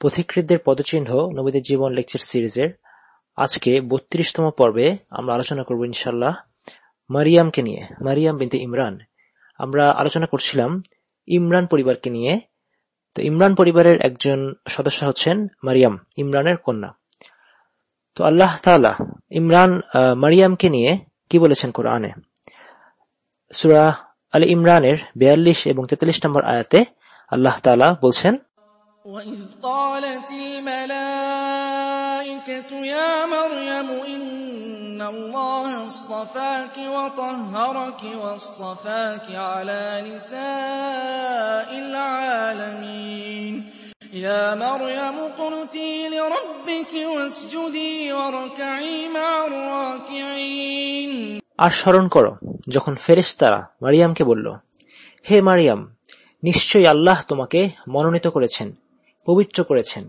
পথিকৃতদের পদচিহ্ন নবীদের জীবন লেকচার সিরিজের আজকে বত্রিশতম পর্বে আমরা আলোচনা করব ইনশাল্লাহ মারিয়ামকে নিয়ে, মারিয়াম বিনতে ইমরান। আমরা আলোচনা করছিলাম ইমরান পরিবারকে নিয়ে। তো ইমরান পরিবারের একজন সদস্য হচ্ছেন মারিয়াম, ইমরানের কন্যা। তো আল্লাহ তাআলা ইমরান মারিয়ামকে নিয়ে কি বলেছেন কোরআনে? সুরা আল ইমরানের বিয়াল্লিশ এবং তেতাল্লিশ নম্বর আয়াতে আল্লাহ তালা বলছেন وَإِذْ قَالَتِ الْمَلَائِكَةُ يَا مَرْيَمُ إِنَّ اللَّهَ اصْطَفَاكِ وَطَهَّرَكِ وَاصْطَفَاكِ عَلَىٰ نِسَاءِ الْعَالَمِينَ يَا مَرْيَمُ اقْنُتِي لِرَبِّكِ وَاسْجُدِي وَارْكَعِي مَعَ الرَّاكِعِينَ আর স্মরণ করো, যখন ফেরেশতারা মারিয়ামকে বলল, হে মারিয়াম, নিশ্চয়ই আল্লাহ তোমাকে মনোনীত করেছেন, পবিত্র করেছেন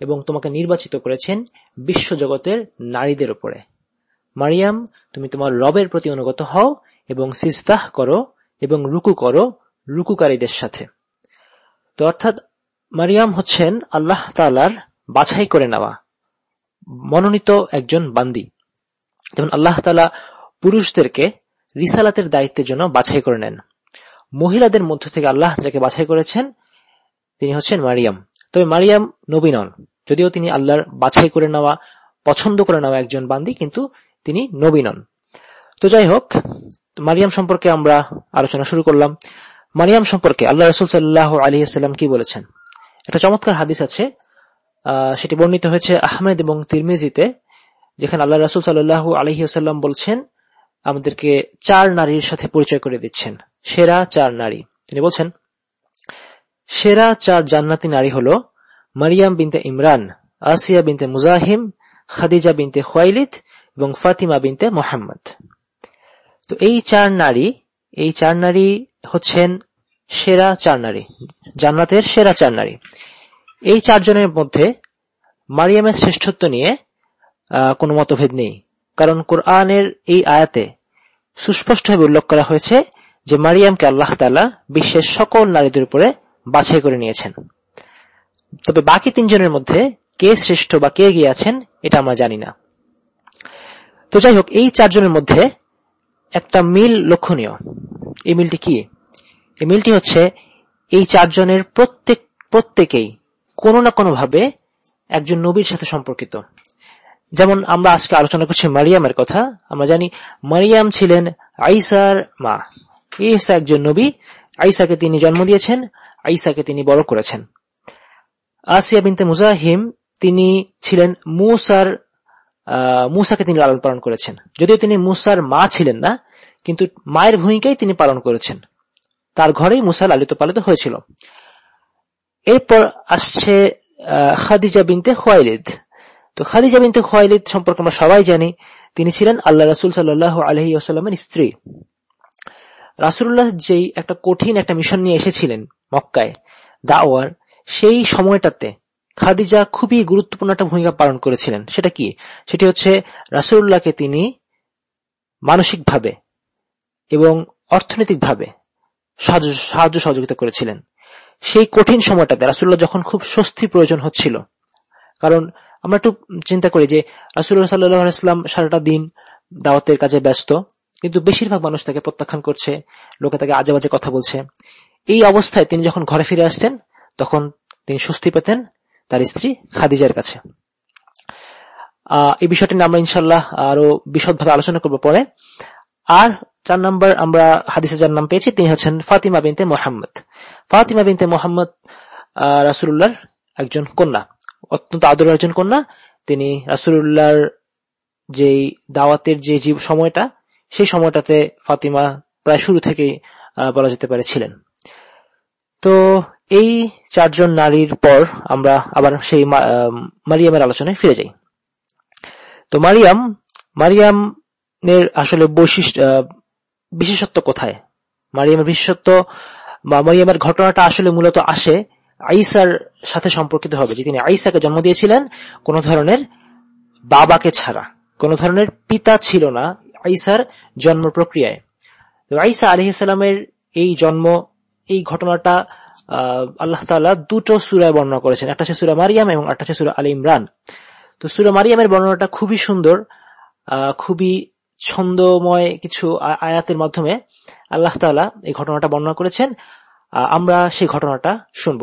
এবং তোমাকে নির্বাচিত করেছেন বিশ্বজগতের নারীদের উপরে। মারিয়াম, তুমি তোমার রবের প্রতি অনুগত হও এবং সিস্তাহ করো এবং রুকু করো রুকুকারীদের সাথে। তো অর্থাৎ মারিয়াম হচ্ছেন আল্লাহ তালার বাছাই করে নেওয়া, মনোনীত একজন বান্দি। যেমন আল্লাহ তালা পুরুষদেরকে রিসালাতের দায়িত্বের জন্য বাছাই করে নেন। মহিলাদের মধ্য থেকে আল্লাহ যাকে বাছাই করেছেন, তিনি হচ্ছেন মারিয়াম। তবে মারিয়াম নবী নন। যদিও তিনি আল্লাহর বাছাই করে নেওয়া, পছন্দ করে নেওয়া একজন বান্দি, কিন্তু তিনি নবী নন। তো যাই হোক, মারিয়াম সম্পর্কে আমরা আলোচনা শুরু করলাম। মারিয়াম সম্পর্কে আল্লাহ রসুল সাল্লাহ আলী সাল্লাম কি বলেছেন? একটা চমৎকার হাদিস আছে সেটি বর্ণিত হয়েছে আহমেদ এবং তিরমিজিতে, যেখানে আল্লাহ রসুল সাল্লাহ আলহিহাল্লাম বলছেন আমাদেরকে চার নারীর সাথে পরিচয় করে দিচ্ছেন। সেরা চার নারী। তিনি বলছেন, সেরা চার জান্নাতি নারী হল মারিয়াম বিনতে ইমরান, আসিয়া বিনতে মুজাহিম, খাদিজা বিনতে খোয়াইলিদ এবং ফাতিমা বিনতে মোহাম্মদ। তো এই চার নারী, এই চার নারী হচ্ছেন সেরা চার নারী, জান্নাতের সেরা চার নারী। এই চারজনের মধ্যে মারিয়ামের শ্রেষ্ঠত্ব নিয়ে কোনো মতভেদ নেই। কারণ কোরআনের এই আয়াতে সুস্পষ্টভাবে উল্লেখ করা হয়েছে যে মারিয়ামকে আল্লাহ তালা বিশ্বের সকল নারীদের উপরে বাছাই করে নিয়েছেন। তবে বাকি তিনজনের মধ্যে কে শ্রেষ্ঠ বা কে গিয়ে আছেন, এটা আমরা জানি না। তো যাই হোক, এই চারজনের মধ্যে একটা মিল লক্ষণীয়। এই মিলটি কি? এই মিলটি হচ্ছে এই চারজনের প্রত্যেক, প্রত্যেকেই কোনো না কোনো ভাবে একজন নবীর সাথে সম্পর্কিত। যেমন আমরা আজকে আলোচনা করছি মারিয়ামের কথা, আমরা জানি মারিয়াম ছিলেন আইসার মা। ঈসা একজন নবী আইসাকে তিনি জন্ম দিয়েছেন আইসাকে তিনি বড় করেছেন। আসিয়া বিনতে মুজাহিম, তিনি ছিলেন মুসার মুসাকে তিনি লালন পালন করেছেন। যদিও তিনি মুসার মা ছিলেন না, কিন্তু মায়ের ভূমিকাই তিনি পালন করেছেন। তার ঘরেই মুসা লালিত পালিত হয়েছিল। এরপর আসছে খাদিজা বিনতে খোয়াইলিদ। তো খাদিজা বিনতে খোয়াইলিদ সম্পর্কে আমরা সবাই জানি, তিনি ছিলেন আল্লাহ রাসুল সাল্লাহ আলহি আসাল্লামের স্ত্রী। রাসুল্লাহ যেই একটা কঠিন একটা মিশন নিয়ে এসেছিলেন মক্কায়, দাওয়ার, সেই সময়টাতে খাদিজা খুবই গুরুত্বপূর্ণ একটা ভূমিকা পালন করেছিলেন। সেটা কি? সেটি হচ্ছে রাসুল্লাহকে তিনি মানসিকভাবে এবং অর্থনৈতিকভাবে সাহায্য সহযোগিতা করেছিলেন। সেই কঠিন সময়টাতে রাসুল্লাহ যখন খুব স্বস্তি প্রয়োজন হচ্ছিল, কারণ আমরা একটু চিন্তা করি যে রাসুল্লাহ সাল্লাহ ইসলাম সারাটা দিন দাওয়াতের কাজে ব্যস্ত, কিন্তু বেশিরভাগ মানুষ তাকে প্রত্যাখ্যান করছে, লোকে তাকে আজে বাজে কথা বলছে। এই অবস্থায় তিনি যখন ঘরে ফিরে আসতেন, তখন তিনি স্বস্তি পেতেন তার স্ত্রী খাদিজার কাছে। এই বিষয়টি আমরা ইনশাল্লাহ আরও বিশদভাবে আলোচনা করব পরে। আর চার নম্বর আমরা হাদিসে যার নাম পেয়েছি, তিনি হচ্ছেন ফাতিমা বিনতে মোহাম্মদ। ফাতিমা বিনতে মোহাম্মদ রাসুল্লাহর একজন কন্যা। অত্যন্ত আদরের একজন কন্যা তিনি রাসুল্লাহর যে দাওয়াতের যে সময়টা, সেই সময়টাতে ফাতিমা প্রায় শুরু থেকেই বলা যেতে পারে ছিলেন। তো এই চারজন নারীর পর আমরা আবার সেই মারিয়ামের আলোচনায় ফিরে যাই। তো মারিয়াম, মারিয়ামের আসলে বৈশিষ্ট্য বিশেষত্ব কোথায়? মারিয়ামের বিশেষত্ব বা মারিয়ামের ঘটনাটা আসলে মূলত আসে আইসার সাথে সম্পর্কিত হবে। যে তিনি আইসাকে জন্ম দিয়েছিলেন, কোন ধরনের বাবাকে ছাড়া, কোন ধরনের পিতা ছিল না আইসার জন্ম প্রক্রিয়ায়। আইসা আলহিসাল্লামের এই জন্ম, এই ঘটনাটা আল্লাহ তাআলা দুটো সুরায় বর্ণনা করেছেন। একটা হচ্ছে সূরা মারিয়াম এবং একটা হচ্ছে সূরা আল ইমরান। তো সুরা মারিয়ামের বর্ণনাটা খুবই সুন্দর খুবই ছন্দময় কিছু আয়াতের মাধ্যমে আল্লাহ তাআলা এই ঘটনাটা বর্ণনা করেছেন। আমরা সেই ঘটনাটা শুনব।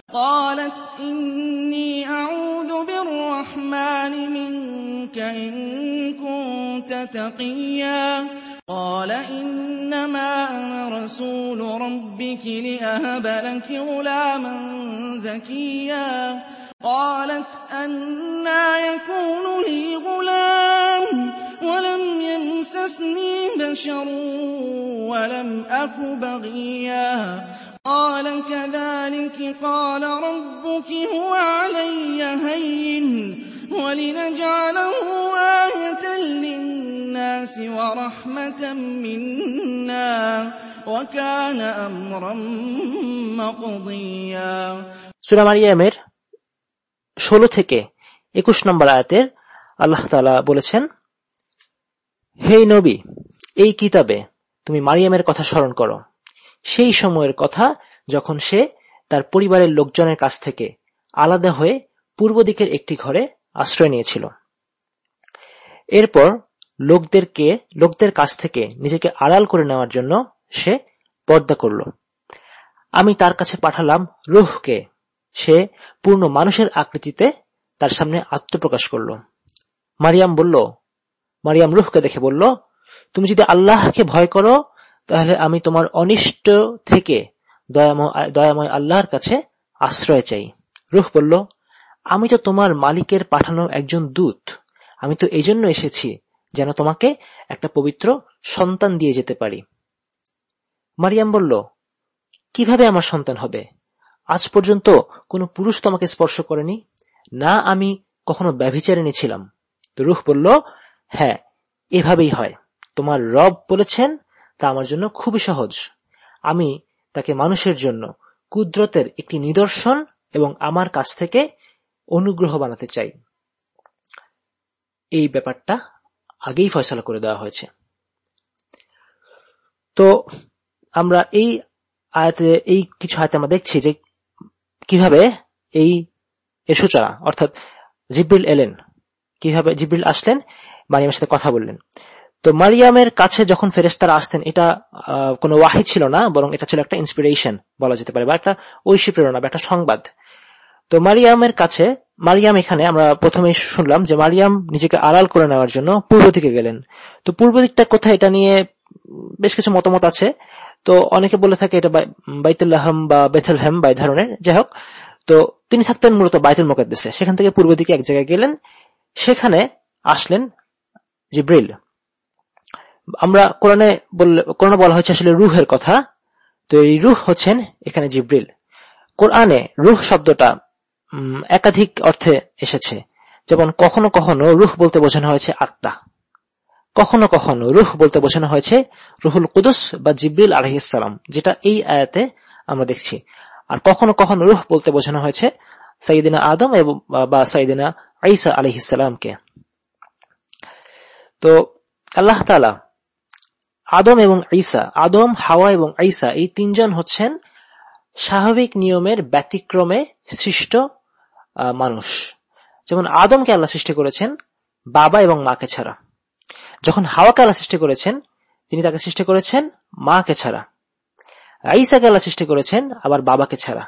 قالت إني أعوذ بالرحمن منك إن كنت تقيا. قال إنما أنا رسول ربك لأهب لك غلاما زكيا. قالت أنا يكون لي غلام ولم يمسسني بشر ولم أك بغيا. كذلك قال ربك هو علي هين ولنجعله آية للناس ورحمة منا وكان أمرا مقضيا সূরা মারিয়ামের ষোলো থেকে একুশ নম্বর আয়াতের আল্লাহ তাআলা বলেছেন হে নবী এই কিতাবে তুমি মারিয়ামের কথা স্মরণ করো সেই সময়ের কথা যখন সে তার পরিবারের লোকজনের কাছ থেকে আলাদা হয়ে পূর্ব দিকের একটি ঘরে আশ্রয় নিয়েছিল। এরপর লোকদেরকে, লোকদের কাছ থেকে নিজেকে আড়াল করে নেওয়ার জন্য সে পর্দা করল। আমি তার কাছে পাঠালাম রুহকে। সে পূর্ণ মানুষের আকৃতিতে তার সামনে আত্মপ্রকাশ করল। মারিয়াম বলল, মারিয়াম রুহকে দেখে বলল, তুমি যদি আল্লাহকে ভয় করো, তাহলে আমি তোমার অনিষ্ট থেকে দয়াময় আল্লাহর কাছে আশ্রয় চাই। রুহ বলল, আমি তো তোমার মালিকের পাঠানো একজন দূত। আমি তো এই জন্য এসেছি যেন তোমাকে একটা পবিত্র সন্তান দিয়ে যেতে পারি। মারিয়াম বলল, কীভাবে আমার সন্তান হবে? আজ পর্যন্ত কোনো পুরুষ তোমাকে স্পর্শ করেনি। না, আমি কখনো ব্যভিচারিণী ছিলাম। রুহ বলল হ্যাঁ এভাবেই হয়। তোমার রব বলেছেন, তা আমার জন্য খুবই সহজ। আমি তাকে মানুষের জন্য কুদরতের একটি নিদর্শন এবং আমার কাছ থেকে অনুগ্রহ বানাতে চাই। এই ব্যাপারটা আগেই ফয়সলা করে দেওয়া হয়েছে। তো আমরা এই আয়াতে, এই কিছু আয়াতে আমরা দেখছি যে কীভাবে এই সূচনা, অর্থাৎ জিব্রিল এলেন, কীভাবে জিব্রিল আসলেন মারিয়ামের সাথে কথা বললেন। তো মারিয়ামের কাছে যখন ফেরেস্তারা আসতেন, এটা কোনো ওয়াহি ছিল না, বরং এটা ছিল একটা ইন্সপিরেশন বলা যেতে পারে, বা একটা ঐশী প্রেরণা, বা একটা সংবাদ। তো মারিয়ামের কাছে, মারিয়াম এখানে, আমরা প্রথমে শুনলাম যে মারিয়াম নিজেকে আড়াল করে নেওয়ার জন্য পূর্ব দিকে গেলেন। তো পূর্ব দিকটা কোথায় এটা নিয়ে বেশ কিছু মতামত আছে। তো অনেকে বলে থাকে এটা বাই- বাইতুল্লাহাম বা বেথেলহেম বা ধরনের। যাই হোক, তো তিনি থাকতেন মূলত বাইতুল মোকাদ্দেশে সেখান থেকে পূর্ব দিকে এক জায়গায় গেলেন। সেখানে আসলেন জিব্রিল। আমরা কোরআনে কোরআনে বলা হয়েছে আসলে রুহের কথা। তো এই রুহ হচ্ছেন এখানে জিব্রিল। কোরআনে রুহ শব্দটা একাধিক অর্থে এসেছে। যেমন, কখনো কখনো রুহ বলতে বোঝানো হয়েছে আত্মা। কখনো কখনো রুহ বলতে বোঝানো হয়েছে রুহুল কুদুস বা জিব্রিল আলহিসাম যেটা এই আয়াতে আমরা দেখছি। আর কখনো কখনো রুহ বলতে বোঝানো হয়েছে সাইদিনা আদম এবং বা সাইদিনা আইসা আলহিসামকে তো আল্লাহ তালা আদম এবং ঈসা, আদম, হাওয়া এবং ঈসা, এই তিনজন হচ্ছেন স্বাভাবিক নিয়মের ব্যতিক্রমে সৃষ্ট মানুষ। যেমন আদমকে আল্লাহ সৃষ্টি করেছেন বাবা এবং মাকে ছাড়া। যখন হাওয়াকে আল্লাহ সৃষ্টি করেছেন, তিনি তাকে সৃষ্টি করেছেন মাকে ছাড়া। ঈসাকে আল্লাহ সৃষ্টি করেছেন আবার বাবাকে ছাড়া।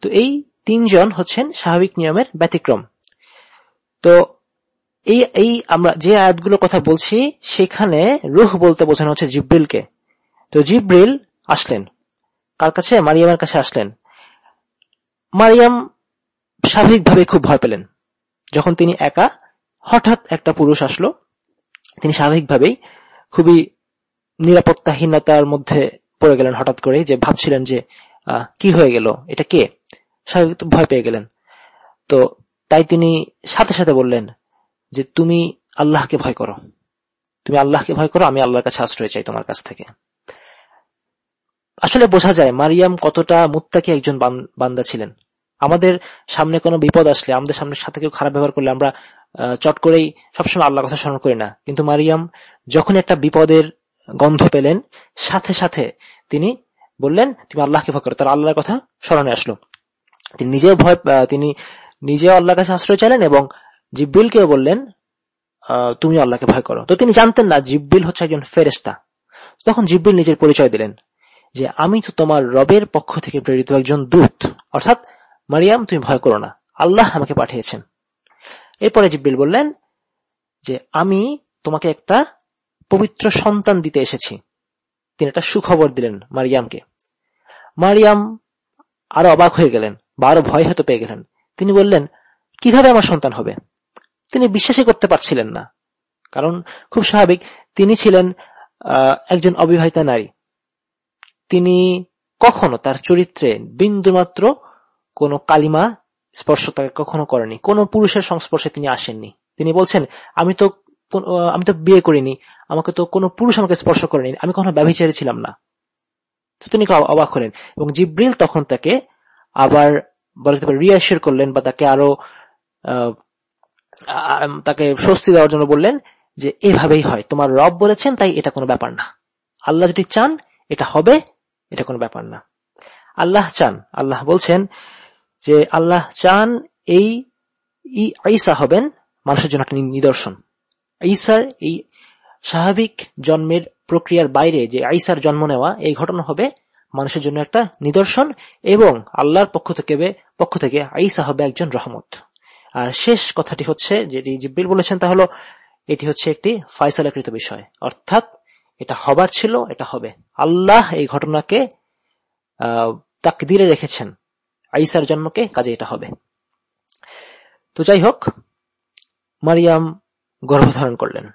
তো এই তিনজন হচ্ছেন স্বাভাবিক নিয়মের ব্যতিক্রম। তো এই এই আমরা যে আয়াতগুলোর কথা বলছি, সেখানে রুহ বলতে বোঝানো হচ্ছে জিব্রিলকে। তো জিব্রিল আসলেন। কার কাছে? মারিয়ামের কাছে আসলেন। মারিয়াম স্বাভাবিকভাবে খুব ভয় পেলেন। যখন তিনি একা, হঠাৎ একটা পুরুষ আসলো। তিনি স্বাভাবিকভাবেই খুবই নিরাপত্তাহীনতার মধ্যে পড়ে গেলেন হঠাৎ করে যে ভাবছিলেন যে কি হয়ে গেল? এটা কে? স্বাভাবিক ভয় পেয়ে গেলেন। তো তাই তিনি সাথে সাথে বললেন যে তুমি আল্লাহকে ভয় করো। তুমি আল্লাহকে ভয় করো, আমি আল্লাহর কাছে আশ্রয় চাই তোমার কাছ থেকে। আসলে বোঝা যায় মারিয়াম কতটা মুত্তাকি একজন বান্দা ছিলেন। আমাদের সামনে কোনো বিপদ আসলে, আমাদের সামনে সাথে কেউ খারাপ ব্যবহার করলে আমরা চট করেই সবসময় আল্লাহর কথা স্মরণ করি না। কিন্তু মারিয়াম যখন একটা বিপদের গন্ধ পেলেন, সাথে সাথে তিনি বললেন, তুমি আল্লাহকে ভয় করো। তার আল্লাহর কথা স্মরণে আসলো। তিনি নিজেও ভয় তিনি নিজেও আল্লাহর কাছে আশ্রয় চাইলেন এবং জিব্বিলকেও বললেন তুমি আল্লাহকে ভয় করো। তো তিনি জানতেন না জিব্বিল হচ্ছে একজন ফেরেস্তা তখন জিব্বিল নিজের পরিচয় দিলেন যে, আমি তো তোমার রবের পক্ষ থেকে প্রেরিত একজন দূত। অর্থাৎ, মারিয়াম, তুমি ভয় করো না। আল্লাহ আমাকে পাঠিয়েছেন। এরপরে জিব্বিল বললেন যে, আমি তোমাকে একটা পবিত্র সন্তান দিতে এসেছি। তিনি একটা সুখবর দিলেন মারিয়ামকে। মারিয়াম আরও অবাক হয়ে গেলেন বা আরও ভয় হয়তো পেয়ে গেলেন। তিনি বললেন, কীভাবে আমার সন্তান হবে? তিনি বিশ্বাসই করতে পারছিলেন না। কারণ খুব স্বাভাবিক, তিনি ছিলেন একজন অবিবাহিতা নারী। তিনি কখনো তার চরিত্রে বিন্দুমাত্র কোন কালিমা স্পর্শ তাকে কখনো করেনি। কোন পুরুষের সংস্পর্শে তিনি আসেননি। তিনি বলছেন, আমি তো আমি তো বিয়ে করিনি। আমাকে তো কোনো পুরুষ আমাকে স্পর্শ করেনি। আমি কখনো ব্যবচারী ছিলাম না। তো তিনি অবাক হলেন এবং জিব্রিল তখন তাকে আবার বলা যেতে পারে রিয়াসিওর করলেন বা তাকে আরও তাকে স্বস্তি দেওয়ার জন্য বললেন যে, এভাবেই হয়। তোমার রব বলেছেন, তাই এটা কোনো ব্যাপার না। আল্লাহ যদি চান, এটা হবে, এটা কোনো ব্যাপার না। আল্লাহ চান। আল্লাহ বলছেন যে, আল্লাহ চান এই ঈসা হবেন মানুষের জন্য একটা নিদর্শন। ঈসার এই স্বাভাবিক জন্মের প্রক্রিয়ার বাইরে যে আইসার জন্ম নেওয়া, এই ঘটনা হবে মানুষের জন্য একটা নিদর্শন এবং আল্লাহর পক্ষ থেকে পক্ষ থেকে আইসা হবে একজন রহমত। আর শেষ কথাটি হচ্ছে যেটি জিব্বিল বলেছেন, তা হলো, এটি হচ্ছে একটি ফয়সালাকৃত বিষয়। অর্থাৎ এটা হবার ছিল, এটা হবে। আল্লাহ এই ঘটনাকে তাকদিরে রেখেছেন। আইসার জন্মকে কাজে এটা হবে। তো যাই হোক, মারিয়াম গর্ভধারণ করলেন।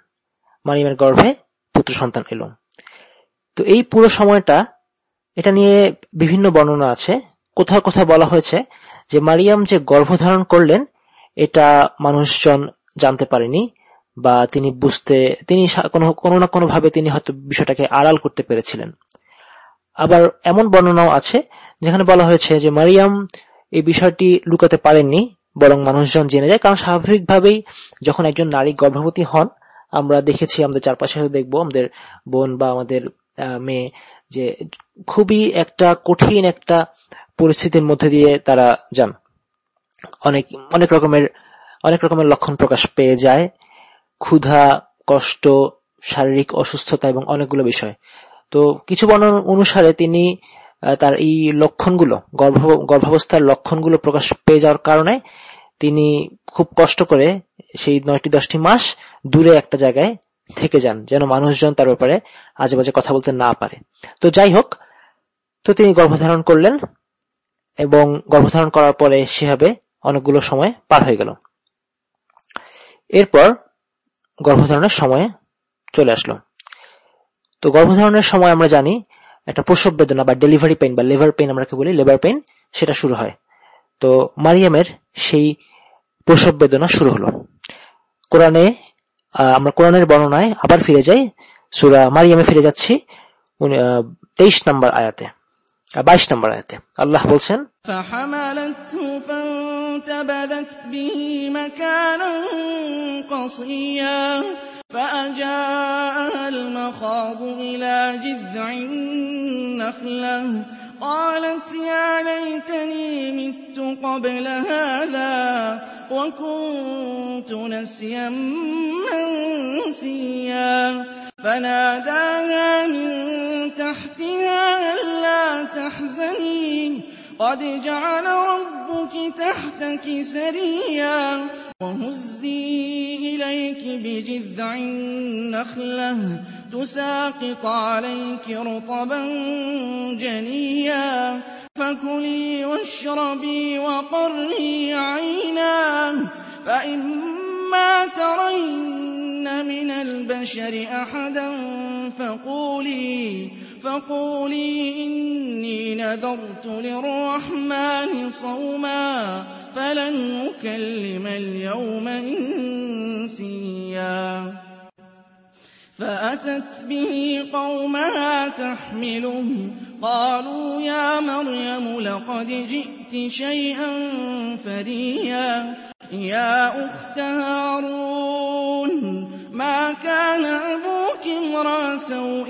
মারিয়ামের গর্ভে পুত্র সন্তান এলো। তো এই পুরো সময়টা এটা নিয়ে বিভিন্ন বর্ণনা আছে। কোথাও কোথাও বলা হয়েছে যে মারিয়াম যে গর্ভধারণ করলেন এটা মানুষজন জানতে পারেনি বা তিনি বুঝতে, তিনি কোনো না কোনো ভাবে তিনি হয়তো বিষয়টাকে আড়াল করতে পেরেছিলেন। আবার এমন বর্ণনাও আছে যেখানে বলা হয়েছে যে মারিয়াম এই বিষয়টি লুকাতে পারেননি, বরং মানুষজন জেনে যায়। কারণ স্বাভাবিকভাবেই যখন একজন নারী গর্ভবতী হন, আমরা দেখেছি, আমাদের চারপাশে দেখব, আমাদের বোন বা আমাদের মেয়ে যে খুবই একটা কঠিন একটা পরিস্থিতির মধ্যে দিয়ে তারা যান। অনেক অনেক রকমের অনেক রকমের লক্ষণ প্রকাশ পেয়ে যায়। ক্ষুধা, কষ্ট, শারীরিক অসুস্থতা এবং অনেকগুলো বিষয়। তো কিছু বর্ণনা অনুসারে তিনি তার এই লক্ষণগুলো, গর্ভ, গর্ভাবস্থার লক্ষণগুলো প্রকাশ পেয়ে যাওয়ার কারণে তিনি খুব কষ্ট করে সেই নয়টি দশটি মাস দূরে একটা জায়গায় থেকে যান, যেন মানুষজন তার ব্যাপারে আজে বাজে কথা বলতে না পারে। তো যাই হোক, তো তিনি গর্ভধারণ করলেন এবং গর্ভধারণ করার পরে সেভাবে অনেকগুলো সময় পার হয়ে গেল। এরপর গর্ভধারণের সময় চলে আসলো। তো গর্ভধারণের সময় আমরা জানি একটা প্রসব বেদনা বা ডেলিভারি পেইন বা লেবার পেইন আমরা কি বলি? লেবার পেইন সেটা শুরু হয়। তো মারিয়ামের সেই প্রসব বেদনা শুরু হলো। কোরআনে আমরা কোরআনের বর্ণনায় আবার ফিরে যাই। সুরা মারিয়ামে ফিরে যাচ্ছি তেইশ নম্বর আয়াতে বাইশ নম্বর আয়াতে। আল্লাহ বলছেন فأجاءها المخاض إلى جذع النخلة. قالت يا ليتني مت قبل هذا وكنت نسيا منسيا. فناداها من تحتها ألا تحزني. قد جعل ربك تحتك سريا وهزي إليك بجذع النخلة تساقط عليك رطبا جنيا فكلي واشربي وقري عينا فإما ترين من البشر أحدا فقولي فقولي إني نذرت للرحمن صوما فلن نكلم اليوم إنسيا. فأتت به قومها تحمله قالوا يا مريم لقد جئت شيئا فريا. يا أخت هارون ما كان أبوك امرأ سوء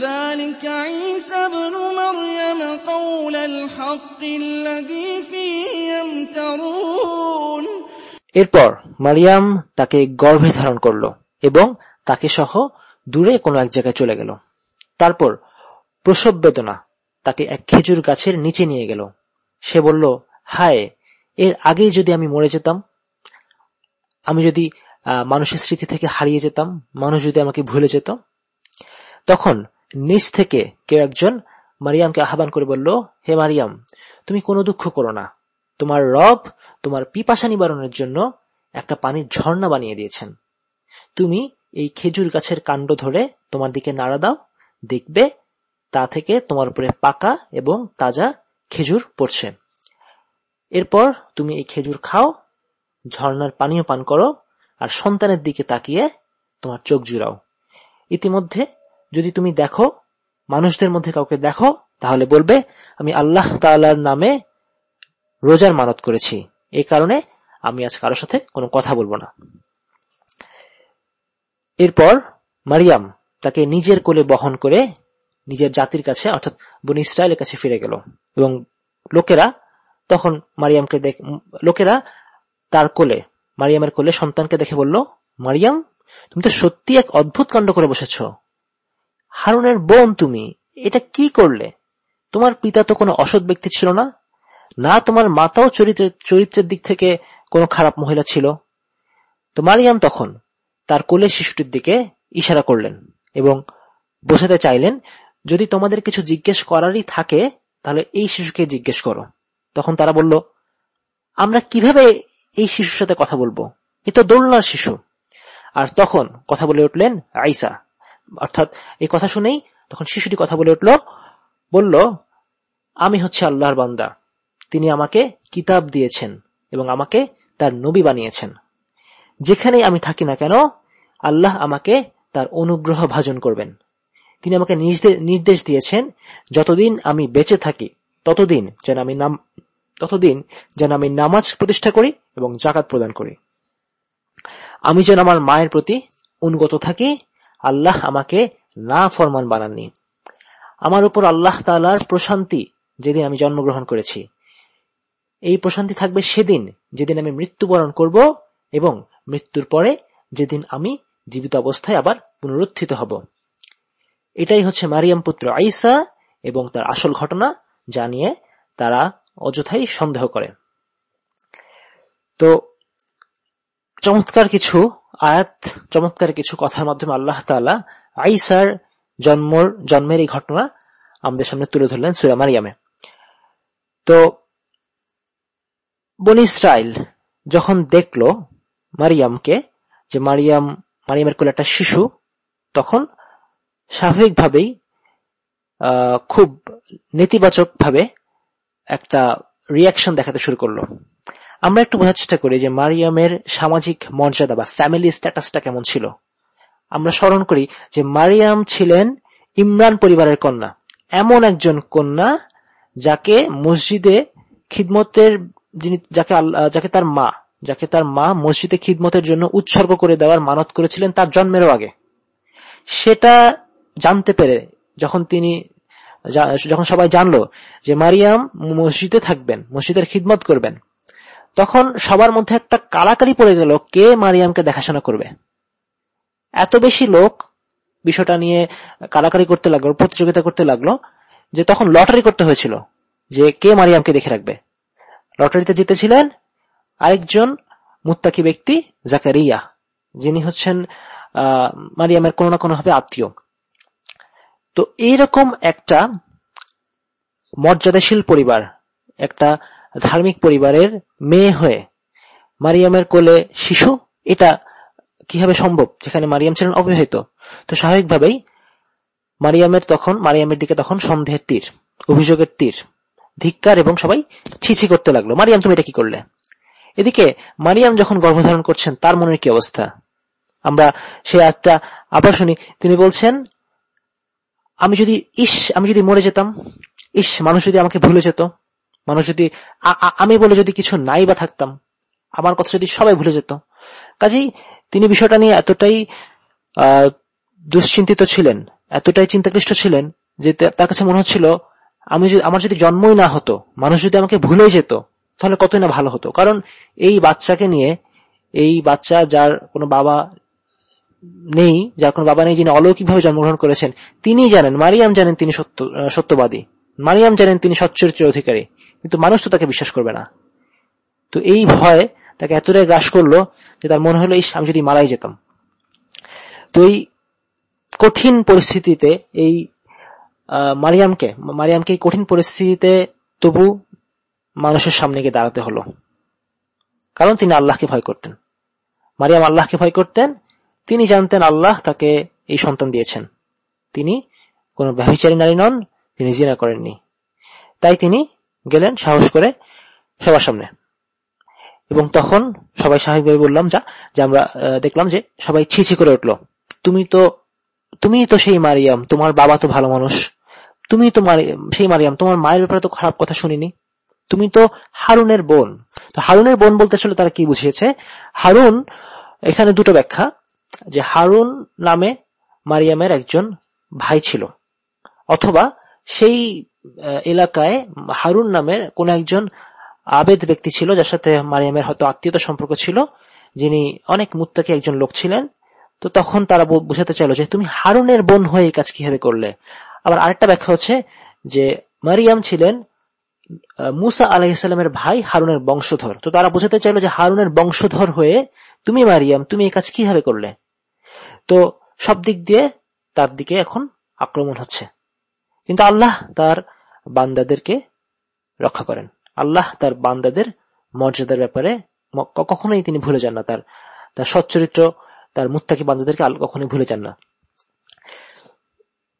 ذلك عيسى ابن مريم قول الحق الذي فيه يمترون এরপর মারিয়াম তাকে গর্ভে ধারণ করল এবং তাকে সহ দূরে কোনো এক জায়গায় চলে গেল তারপর প্রসব বেদনা তাকে এক খেজুর গাছের নিচে নিয়ে গেল সে বলল হায় এর আগেই যদি আমি মরে যেতাম আমি যদি আহ, মানুষের স্মৃতি থেকে হারিয়ে যেতাম মানুষ যদি আমাকে ভুলে যেত তখন নিচ থেকে কেউ একজন মারিয়ামকে আহ্বান করে বলল, হে মারিয়াম, তুমি কোনো দুঃখ করো না। তোমার রব তোমার পিপাসা নিবারণের জন্য একটা পানির ঝর্ণা বানিয়ে দিয়েছেন। তুমি এই খেজুর গাছের কাণ্ড ধরে তোমার দিকে নাড়া দাও, দেখবে তা থেকে তোমার উপরে পাকা এবং তাজা খেজুর পড়ছে। এরপর তুমি এই খেজুর খাও, ঝর্ণার পানীয় পান করো, আর সন্তানের দিকে তাকিয়ে তোমার চোখ জুড়াও। ইতিমধ্যে যদি তুমি দেখো, মানুষদের মধ্যে কাউকে দেখো, তাহলে বলবে, আমি আল্লাহ তাআলার নামে রোজার মানত করেছি। এই কারণে আমি আজ কারোর সাথে কোনো কথা বলব না। এরপর মারিয়াম তাকে নিজের কোলে বহন করে নিজের জাতির কাছে, অর্থাৎ বনি ইসরায়েলের কাছে ফিরে গেল। এবং লোকেরা তখন মারিয়ামকে দেখ, লোকেরা তার কোলে, মারিয়ামের কোলে সন্তানকে দেখে বলল, মারিয়াম, তুমি তো সত্যি এক অদ্ভুত কাণ্ড করে বসেছ। হারুনের বোন তুমি, এটা কি করলে? তোমার পিতা তো কোনো অসৎ ব্যক্তি ছিল না? না, তোমার মাতাও চরিত্রের চরিত্রের দিক থেকে কোনো খারাপ মহিলা ছিল? তো মারিয়াম তখন তার কোলে শিশুটির দিকে ইশারা করলেন এবং বোঝাতে চাইলেন, যদি তোমাদের কিছু জিজ্ঞেস করারই থাকে, তাহলে এই শিশুকে জিজ্ঞেস করো। তখন তারা বলল, আমরা কীভাবে এই শিশুর সাথে কথা বলব? এ তো দোলনার শিশু। আর তখন কথা বলে উঠলেন আইসা। অর্থাৎ এই কথা শুনেই তখন শিশুটি কথা বলে উঠল, বলল, আমি হচ্ছে আল্লাহর বান্দা। তিনি আমাকে কিতাব দিয়েছেন এবং আমাকে তার নবী বানিয়েছেন। যেখানেই আমি থাকি না কেন, আল্লাহ আমাকে তার অনুগ্রহ ভাজন করবেন। তিনি আমাকে নির্দে- নির্দেশ দিয়েছেন, যতদিন আমি বেঁচে থাকি, ততদিন যেন আমি নাম, ততদিন যেন আমি নামাজ প্রতিষ্ঠা করি এবং জাকাত প্রদান করি। আমি যেন আমার মায়ের প্রতি অনুগত থাকি আল্লাহ আমাকে না ফরমান বানাননি। আমার উপর আল্লাহ তালার প্রশান্তি যেদিন আমি জন্মগ্রহণ করেছি, এই প্রশান্তি থাকবে সেদিন যেদিন আমি মৃত্যুবরণ করব এবং মৃত্যুর পরে যেদিন আমি জীবিত অবস্থায় আবার পুনরুত্থিত হব। এটাই হচ্ছে মারিয়াম পুত্র আইসা এবং তার আসল ঘটনা জানিয়ে তারা অযথাই সন্দেহ করে। তো চমৎকার কিছু আয়াত, চমৎকার কিছু কথার মাধ্যমে আল্লাহ তাআলা আইসার জন্মর, জন্মের এই ঘটনা আমাদের সামনে তুলে ধরলেন সুরা মারিয়ামে। তো বনি ইসরায়েল যখন দেখল মারিয়ামকে, যে মারিয়াম, মারিয়ামের কোলে একটা শিশু, তখন স্বাভাবিকভাবেই খুব নেতিবাচক ভাবে একটা রিয়াকশন দেখাতে শুরু করল। আমরা একটু বোঝার চেষ্টা করি যে মারিয়ামের সামাজিক মর্যাদা বা ফ্যামিলি স্ট্যাটাসটা কেমন ছিল। আমরা স্মরণ করি যে মারিয়াম ছিলেন ইমরান পরিবারের কন্যা। এমন একজন কন্যা যাকে মসজিদে খিদমতের যিনি, যাকে যাকে তার মা, যাকে তার মা মসজিদে খিদমতের জন্য উৎসর্গ করে দেওয়ার মানত করেছিলেন তার জন্মেরও আগে। সেটা জানতে পেরে যখন তিনি যখন সবাই জানলো যে মারিয়াম মসজিদে থাকবেন, মসজিদের খিদমত করবেন তখন সবার মধ্যে একটা কালাকারি পড়ে গেল কে মারিয়ামকে দেখাশোনা করবে। এত বেশি লোক বিষয়টা নিয়ে কারাকারি করতে লাগল, প্রতিযোগিতা করতে লাগল, যে তখন লটারি করতে হয়েছিল যে কে মারিয়ামকে দেখে রাখবে। লটারিতে জিতেছিলেন আরেকজন মুত্তাকি ব্যক্তি জাকারিয়া, যিনি হচ্ছেন মারিয়ামের কোনো না কোনো ভাবে আত্মীয়। তো এইরকম একটা মর্যাদাশীল পরিবার, একটা ধার্মিক পরিবারের মেয়ে হয়ে মারিয়ামের কোলে শিশু, এটা কীভাবে সম্ভব? যেখানে মারিয়াম ছিলেন অবিবাহিত। তো স্বাভাবিকভাবেই মারিয়ামের তখন, মারিয়ামের দিকে তখন সন্দেহের তীর, অভিযোগের তীর, ধিক্কার এবং সবাই ছিছি করতে লাগল। মারিয়াম, তুমি এটা কি করলে? এদিকে মারিয়াম যখন গর্ভধারণ করছেন, তার মনের কি অবস্থা? আমরা সে আজটা আবার শুনি। তিনি বলছেন, আমি যদি ইস, আমি যদি মরে যেতাম, ইস, মানুষ যদি আমাকে ভুলে যেত মানুষ যদি আমি বলে যদি কিছু নাই বা থাকতাম, আমার কথা যদি সবাই ভুলে যেত। কাজেই তিনি বিষয়টা নিয়ে এতটাই দুশ্চিন্তিত ছিলেন, এতটাই চিন্তাকৃষ্ট ছিলেন, যে তার কাছে মনে হচ্ছিল, আমি যদি, আমার যদি জন্মই না হতো, মানুষ যদি আমাকে ভুলে যেত, তাহলে কতই না ভালো হতো। কারণ এই বাচ্চাকে নিয়ে, এই বাচ্চা যার কোনো বাবা নেই, যার কোনো বাবা নেই, যিনি অলৌকিকভাবে জন্মগ্রহণ করেছেন তিনি জানেন, মারিয়াম জানেন তিনি সত্য সত্যবাদী। মারিয়াম জানেন তিনি সচ্চরিত্রের অধিকারী। কিন্তু মানুষ তো তাকে বিশ্বাস করবে না। তো এই ভয় তাকে এতটাই গ্রাস করল যে তার মনে হলো আমি যদি মারাই যেতাম। তো এই কঠিন পরিস্থিতিতে এই মারিয়ামকে মারিয়ামকে এই কঠিন পরিস্থিতিতে তবু মানুষের সামনে গিয়ে দাঁড়াতে হলো। কারণ তিনি আল্লাহকে ভয় করতেন। মারিয়াম আল্লাহকে ভয় করতেন, তিনি জানতেন আল্লাহ তাকে এই সন্তান দিয়েছেন। তিনি কোন ব্যবচারী নারী নন, তিনি জিনা করেননি। তাই তিনি গেলেন সাহস করে সবার সামনে। এবং তখন সবাই স্বাভাবিকভাবে বললাম, যা। যে আমরা দেখলাম যে সবাই ছিছি করে উঠল। তুমি তো তুমি তো সেই মারিয়াম, তোমার বাবা তো ভালো মানুষ। তুমি তো সেই মারিয়াম, তোমার মায়ের ব্যাপারে তো খারাপ কথা শুনিনি। তুমি তো হারুনের বোন। তো হারুনের বোন বলতে আসলে তারা কি বুঝিয়েছে? হারুন, এখানে দুটো ব্যাখ্যা। যে হারুন নামে মারিয়ামের একজন ভাই ছিল। অথবা সেই এলাকায় হারুন নামের কোন একজন আবেদ ব্যক্তি ছিল, যার সাথে মারিয়ামের হয়তো আত্মীয়তা সম্পর্ক ছিল, যিনি অনেক মুত্তাকি একজন লোক ছিলেন। তো তখন তারা বুঝাতে চাইল যে, তুমি হারুনের বোন হয়ে এই কাজ কীভাবে করলে? আবার আরেকটা ব্যাখ্যা হচ্ছে যে, মারিয়াম ছিলেন মুসা আলাহিসাল্লামের ভাই হারুনের বংশধর। তো তারা বুঝাতে চাইল যে, হারুনের বংশধর হয়ে তুমি মারিয়াম, তুমি এই কাজ কীভাবে করলে? তো সব দিক দিয়ে তার দিকে এখন আক্রমণ হচ্ছে। কিন্তু আল্লাহ তার বান্দাদেরকে রক্ষা করেন। আল্লাহ তার বান্দাদের মর্যাদার ব্যাপারে কখনোই তিনি ভুলে যান না। তার তার সচ্চরিত্র, তার মুত্তাকি বান্দাদেরকে কখনোই ভুলে যান না।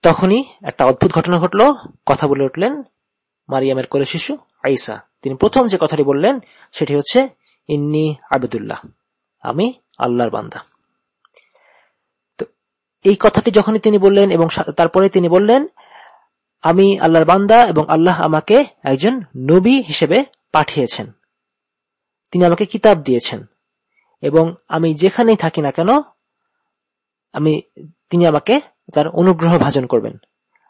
তখনই একটা অদ্ভুত ঘটনা ঘটলো। কথা বলে উঠলেন মারিয়ামের করে শিশু আইসা। তিনি প্রথম যে কথাটি বললেন সেটি হচ্ছে, ইন্নি আবেদুল্লাহ, আমি আল্লাহর বান্দা। তো এই কথাটি যখনই তিনি বললেন এবং তারপরে তিনি বললেন আমি আল্লাহর বান্দা এবং আল্লাহ আমাকে একজন নবী হিসেবে পাঠিয়েছেন। তিনি আমাকে কিতাব দিয়েছেন এবং আমি যেখানেই থাকি না কেন, আমি, তিনি আমাকে তার অনুগ্রহ ভাজন করবেন।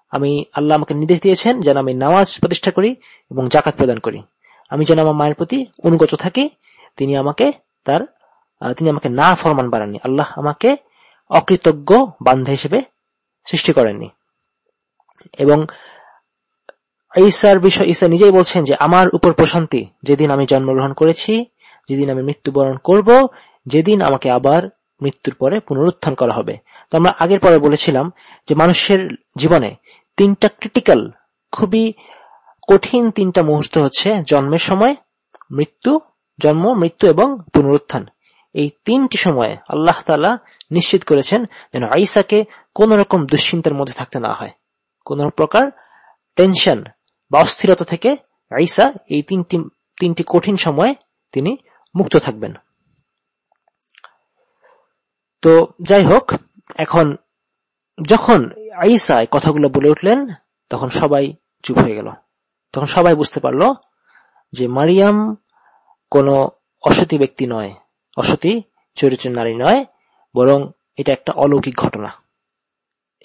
আমি আল্লাহ আমাকে নির্দেশ দিয়েছেন যেন আমি নামাজ প্রতিষ্ঠা করি এবং জাকাত প্রদান করি। আমি যেন আমার মায়ের প্রতি অনুগত থাকি, তিনি আমাকে তার তিনি আমাকে না ফরমান বাড়াননি আল্লাহ আমাকে অকৃতজ্ঞ বান্ধা হিসেবে সৃষ্টি করেননি। এবং ঈসার বিষয়, ঈসা নিজেই বলছেন যে, আমার উপর প্রশান্তি, যেদিন আমি জন্মগ্রহণ করেছি, যেদিন আমি মৃত্যুবরণ করব, যেদিন আমাকে আবার মৃত্যুর পরে পুনরুত্থান করা হবে। তো আমরা আগের পরে বলেছিলাম যে, মানুষের জীবনে তিনটা ক্রিটিক্যাল খুবই কঠিন তিনটা মুহূর্ত হচ্ছে জন্মের সময়, মৃত্যু, জন্ম, মৃত্যু এবং পুনরুত্থান। এই তিনটি সময়ে আল্লাহ তালা নিশ্চিত করেছেন যেন আইসাকে কোন রকম দুশ্চিন্তার মধ্যে থাকতে না হয়। কোন প্রকার টেনশন বা অস্থিরতা থেকে আইসা এই তিনটি তিনটি কঠিন সময় তিনি মুক্ত থাকবেন। তো যাই হোক, এখন যখন আইসা কথাগুলো বলে উঠলেন, তখন সবাই চুপ হয়ে গেল। তখন সবাই বুঝতে পারল যে মারিয়াম কোন অসতী ব্যক্তি নয়, অসতী চরিত্রের নারী নয়, বরং এটা একটা অলৌকিক ঘটনা।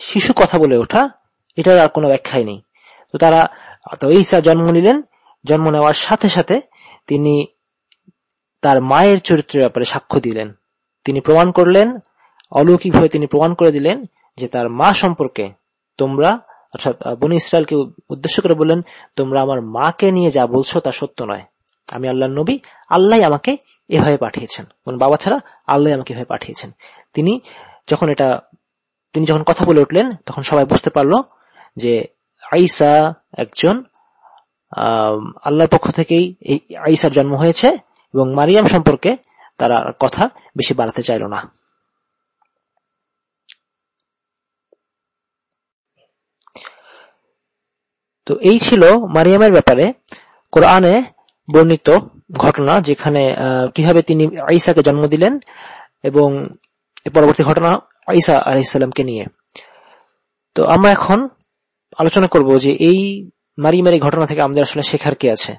শিশু কথা বলে ওঠা এটার আর কোনো ব্যাখ্যাই নেই। তো তারা, তো ঈসা জন্ম নিলেন, জন্ম নেওয়ার সাথে সাথে তিনি তার মায়ের চরিত্রের ব্যাপারে সাক্ষ্য দিলেন। তিনি প্রমাণ করলেন, অলৌকিকভাবে তিনি প্রমাণ করে দিলেন যে তার মা সম্পর্কে তোমরা, অর্থাৎ বনি ইসরায়েলকে উদ্দেশ্য করে বললেন, তোমরা আমার মাকে নিয়ে যা বলছো তা সত্য নয়। আমি আল্লাহ নবী, আল্লাহ আমাকে এভাবে পাঠিয়েছেন। কোন বাবা ছাড়া আল্লাহ আমাকে এভাবে পাঠিয়েছেন। তিনি যখন এটা, তিনি যখন কথা বলে উঠলেন, তখন সবাই বুঝতে পারল যে আইসা একজন আল্লাহর পক্ষ থেকেই এই আইসার জন্ম হয়েছে এবং মারিয়াম সম্পর্কে তারা কথা বেশি বাড়াতে চাইল না। তো এই ছিল মারিয়ামের ব্যাপারে কোরআনে বর্ণিত ঘটনা যেখানে কীভাবে তিনি আইসাকে জন্ম দিলেন এবং পরবর্তী ঘটনা আইসা আলাইসাল্লামকে নিয়ে। তো আমরা এখন আলোচনা করব যে এই মারিয়ামের ঘটনা থেকে আমাদের আসলে শেখার কি আছে।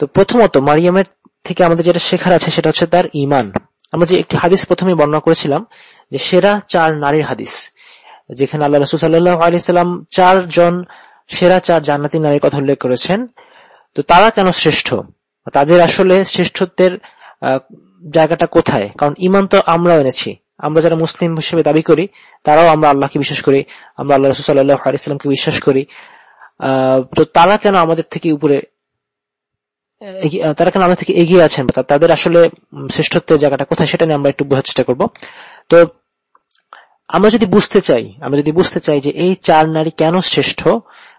তো প্রথমত মারিয়ামের থেকে আমাদের যেটা শেখার আছে সেটা হচ্ছে তার ইমান আমরা যে একটি হাদিস প্রথমে বর্ণনা করেছিলাম যে সেরা চার নারীর হাদিস, যেখানে আল্লাহ রসুল সাল্লাহ আলিয়াল্লাম চারজন সেরা চার জান্নাতি নারীর কথা উল্লেখ করেছেন। তো তারা কেন শ্রেষ্ঠ? তাদের আসলে শ্রেষ্ঠত্বের জায়গাটা কোথায়? কারণ ইমান তো আমরাও এনেছি। আমরা যারা মুসলিম হিসেবে দাবি করি, তারাও আমরা আল্লাহকে বিশ্বাস করি, আমরা আল্লাহ রসুল সাল্লাহ আলিয়াল্লামকে বিশ্বাস করি। তো তারা কেন আমাদের থেকে উপরে তারা কেন আমাদের থেকে এগিয়ে আছেন? তাদের আসলে শ্রেষ্ঠত্বের জায়গাটা কোথায় সেটা নিয়ে আমরা একটু বোঝার চেষ্টা করব। তো আমরা যদি বুঝতে চাই, আমরা যদি বুঝতে চাই যে এই চার নারী কেন শ্রেষ্ঠ,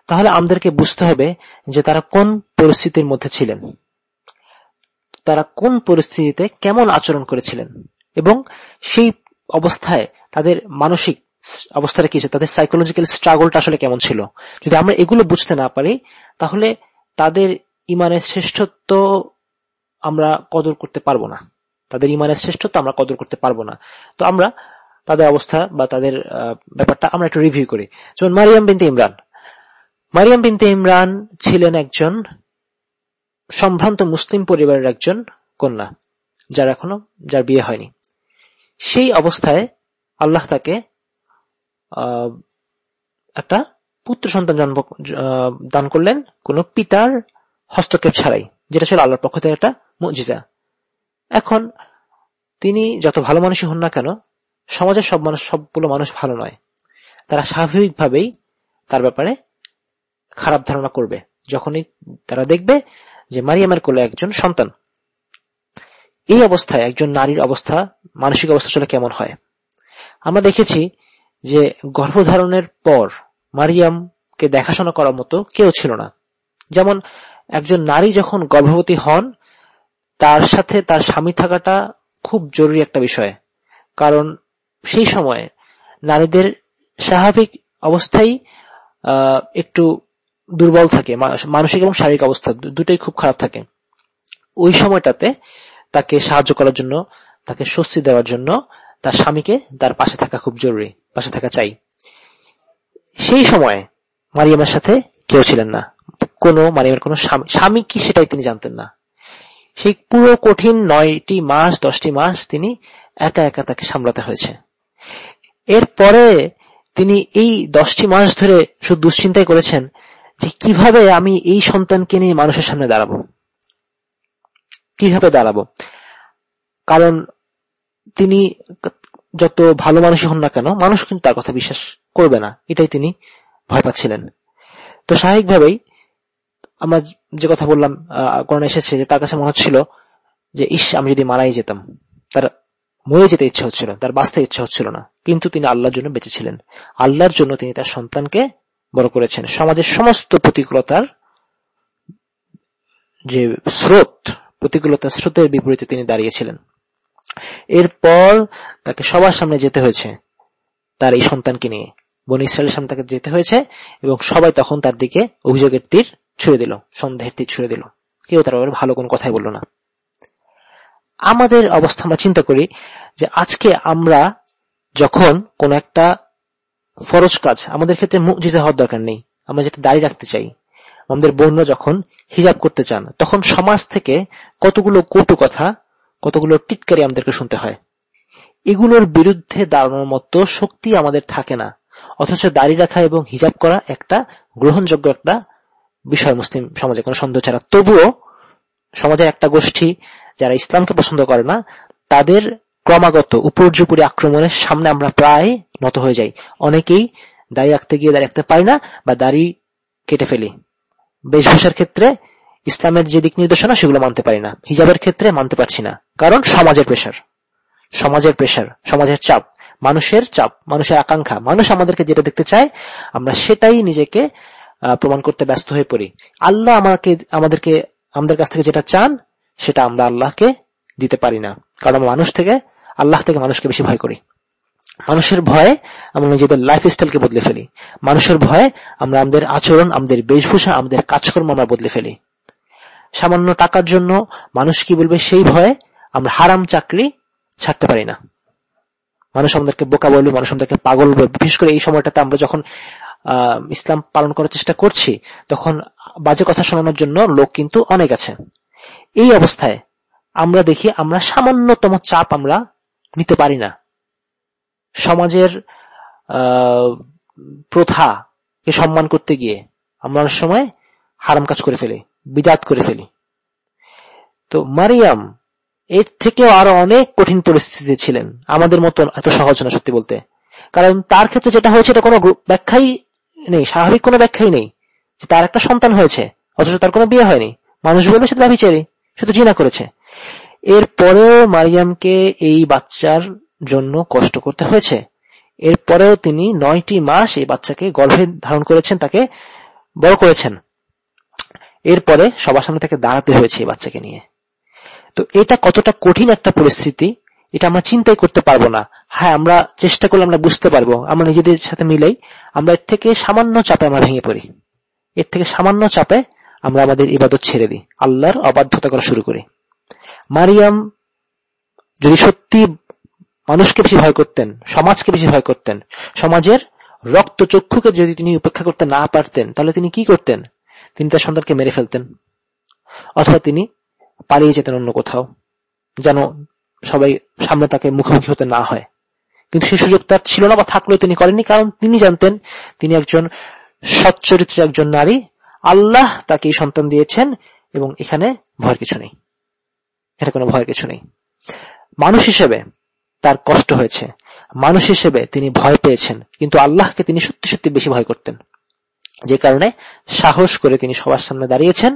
তাহলে আমাদেরকে বুঝতে হবে যে তারা কোন পরিস্থিতির মধ্যে ছিলেন। তারা কোন পরিস্থিতিতে কেমন আচরণ করেছিলেন? এবং সেই অবস্থায় তাদের মানসিক অবস্থাটা কি তাদের সাইকোলজিক্যাল স্ট্রাগলটা আসলে কেমন ছিল? যদি আমরা এগুলো বুঝতে না পারি, তাহলে তাদের ইমানের শ্রেষ্ঠত্ব আমরা কদর করতে পারব না। তাদের ইমানের শ্রেষ্ঠত্ব আমরা কদর করতে পারব না। তো আমরা তাদের অবস্থা বা তাদের ব্যাপারটা আমরা একটু রিভিউ করি। যেমন মারিয়াম বিনতে ইমরান। মারিয়াম বিনতে ইমরান ছিলেন একজন সম্ভ্রান্ত মুসলিম পরিবারের একজন কন্যা, যার এখনও, যার বিয়ে হয়নি। সেই অবস্থায় আল্লাহ তাকে একটা পুত্র সন্তান জন্ম দান করলেন কোন পিতার হস্তক্ষেপ ছাড়াই, যেটা ছিল আল্লাহর পক্ষ থেকে একটা মজিজা। এখন তিনি যত ভালো মানুষই হন না কেন, সমাজের সব মানুষ, সবগুলো মানুষ ভালো নয়। তারা স্বাভাবিকভাবেই তার ব্যাপারে খারাপ ধারণা করবে। যখনই তারা দেখবে যে মারিয়ামের কোলে একজন সন্তান এই অবস্থায়, একজন নারীর অবস্থা, মানসিক অবস্থা আসলে কেমন হয়? আমরা দেখেছি যে গর্ভধারণের পর মারিয়ামকে দেখাশোনা করার মতো কেউ ছিল না। যেমন একজন নারী যখন গর্ভবতী হন, তার সাথে তার স্বামী থাকাটা খুব জরুরি একটা বিষয়। কারণ সেই সময়ে নারীদের স্বাভাবিক অবস্থায় একটু দুর্বল থাকে মানসিক এবং শারীরিক অবস্থা দুটোই খুব খারাপ থাকে। ওই সময়টাতে তাকে সাহায্য করার জন্য, তাকে স্বস্তি দেওয়ার জন্য তার স্বামীকে তার পাশে থাকা খুব জরুরি, পাশে থাকা চাই। সেই সময়ে মারিয়ামের সাথে কেউ ছিলেন না। কোনো মারিয়ামের কোনো স্বামী কি সেটাই তিনি জানতেন না। সেই পুরো কঠিন নয়টি মাস, দশটি মাস তিনি একা একা তাকে সামলাতে হয়েছে। এরপরে তিনি এই দশটি মাস ধরে শুধু দুশ্চিন্তাই করেছেন যে কীভাবে আমি এই সন্তানকে নিয়ে মানুষের সামনে দাঁড়াবো। কীভাবে দাঁড়াবো? কারণ তিনি যত ভালো মানুষই হন না কেন, মানুষ কিন্তু তার কথা বিশ্বাস করবে না। এটাই তিনি ভয় পাচ্ছিলেন। তো স্বাভাবিকভাবেই আমরা যে কথা বললাম কোরআন এসেছে যে তার কাছে মনে হচ্ছিল যে, ইস, আমি যদি মারাই যেতাম। তার মরে যেতে ইচ্ছে হচ্ছিল, তার বাঁচতে ইচ্ছে হচ্ছিল না। কিন্তু তিনি আল্লাহর জন্য বেঁচেছিলেন আল্লাহর জন্য তিনি তার সন্তানকে বড় করেছেন। সমাজের সমস্ত প্রতিকূলতার যে স্রোত প্রতিকূলতার স্রোতের বিপরীতে তিনি দাঁড়িয়েছিলেন। এরপর তাকে সবার সামনে যেতে হয়েছে তার এই সন্তানকে নিয়ে। বন ইসরায়েলের সামনে তাকে যেতে হয়েছে এবং সবাই তখন তার দিকে অভিযোগের তীর ছুড়ে দিল, সন্দেহের তীর ছুড়ে দিল। কেউ তার ভালো কোনো কথাই বলল না। আমাদের অবস্থা আমরা চিন্তা করি যে আজকে আমরা যখন কোন একটা ফরজ কাজ আমাদের ক্ষেত্রে মুখ মুজিজা হওয়ার দরকার নেই। আমরা যেটা দাঁড়িয়ে রাখতে চাই। আমাদের বোনরা যখন হিজাব করতে চান, তখন সমাজ থেকে কতগুলো কটু কথা, কতগুলো টিটকারি আমাদেরকে শুনতে হয়। এগুলোর বিরুদ্ধে দাঁড়ানোর মতো শক্তি আমাদের থাকে না। অথচ দাড়ি রাখা এবং হিজাব করা একটা গ্রহণযোগ্য একটা বিষয় মুসলিম সমাজে, কোনো সন্দেহ ছাড়া। তবুও সমাজের একটা গোষ্ঠী যারা ইসলামকে পছন্দ করে না, তাদের ক্রমাগত উপর্যুপুরি আক্রমণের সামনে আমরা প্রায় নত হয়ে যাই। অনেকেই দাড়ি রাখতে গিয়ে দাঁড়িয়ে রাখতে পারি না বা দাড়ি কেটে ফেলি। বেশভূষার ক্ষেত্রে ইসলামের যে দিক নির্দেশনা সেগুলো মানতে পারি না। হিজাবের ক্ষেত্রে মানতে পারছি না। কারণ সমাজের প্রেশার সমাজের প্রেশার সমাজের চাপ, মানুষের চাপ, মানুষের আকাঙ্ক্ষা। মানুষ আমাদেরকে যেটা দেখতে চায়, আমরা সেটাই নিজেকে প্রমাণ করতে ব্যস্ত হয়ে পড়ি। আল্লাহ আমাকে, আমাদেরকে, আমাদের কাছ থেকে যেটা চান, সেটা আমরা আল্লাহকে দিতে পারি না। কারণ আমরা মানুষ থেকে, আল্লাহ থেকে মানুষকে বেশি ভয় করি। মানুষের ভয়ে আমরা নিজেদের লাইফ স্টাইলকে বদলে ফেলি। মানুষের ভয়ে আমরা আমাদের আচরণ, আমাদের বেশভূষা, আমাদের কাজকর্ম আমরা বদলে ফেলি। সামান্য টাকার জন্য মানুষ কি বলবে, সেই ভয়ে আমরা হারাম চাকরি ছাড়তে পারি না। মানুষ আমাদেরকে বোকা বলবে, মানুষ আমাদেরকে পাগল বলবে। বিশেষ করে এই সময়টাতে আমরা যখন ইসলাম পালন করার চেষ্টা করছি, তখন বাজে কথা শোনানোর জন্য লোক কিন্তু অনেক আছে। এই অবস্থায় আমরা দেখি আমরা সামান্যতম চাপ আমরা নিতে পারি না। সমাজের প্রথা কে সম্মান করতে গিয়ে আমরা অনেক সময় হারাম কাজ করে ফেলি, বিদাত করে ফেলি। তো মারিয়াম, এর থেকেও আরও অনেক কঠিন পরিস্থিতি ছিলেন। আমাদের মতো এত সহজ না সত্যি বলতে। কারণ তার ক্ষেত্রে যেটা হয়েছে, এটা কোনো ব্যাখ্যাই নেই, স্বাভাবিক কোনো ব্যাখ্যাই নেই যে তার একটা সন্তান হয়েছে, অথচ তার কোনো বিয়ে হয়নি। মানুষ বলবে, সে চেরি, সে তো জিনা করেছে। এরপরেও মারিয়ামকে এই বাচ্চার জন্য কষ্ট করতে হয়েছে। এরপরেও তিনি নয়টি মাস এই বাচ্চাকে গর্ভে ধারণ করেছেন, তাকে বড় করেছেন। এরপরে সবার সামনে তাকে দাঁড়াতে হয়েছে এই বাচ্চাকে নিয়ে। তো এটা কতটা কঠিন একটা পরিস্থিতি, এটা আমরা চিন্তাই করতে পারব না। হ্যাঁ আমরা চেষ্টা করলে আমরা বুঝতে পারব, আমরা নিজেদের সাথে মিলেই আমরা এর থেকে সামান্য চাপে আমরা ভেঙে পড়ি। এর থেকে সামান্য চাপে আমরা আমাদের ইবাদত ছেড়ে দিই, আল্লাহর অবাধ্যতা করা শুরু করি। মারিয়াম যদি সত্যি মানুষকে বেশি ভয় করতেন, সমাজকে বেশি ভয় করতেন। সমাজের রক্ত চক্ষুকে যদি তিনি উপেক্ষা করতে না পারতেন, তাহলে তিনি কি করতেন? তিনি তার সন্তানকে মেরে ফেলতেন। অথবা তিনি পালিয়ে যেতেন অন্য কোথাও, যেন সবাই সামনে তাকে মুখোমুখি হতে না হয়। কিন্তু সেই সুযোগ তার ছিল না বা থাকলেও তিনি করেননি, কারণ তিনি জানতেন তিনি একজন সচ্চরিত্রের একজন নারী, আল্লাহ তাকে এই সন্তান দিয়েছেন এবং এখানে ভয়ের কিছু নেই। এটা কোনো ভয়ের কিছু নেই। মানুষ হিসেবে তার কষ্ট হয়েছে। মানুষ হিসেবে তিনি ভয় পেয়েছেন, কিন্তু আল্লাহকে তিনি সত্যি সত্যি বেশি ভয় করতেন। যে কারণে সাহস করে তিনি সবার সামনে দাঁড়িয়েছেন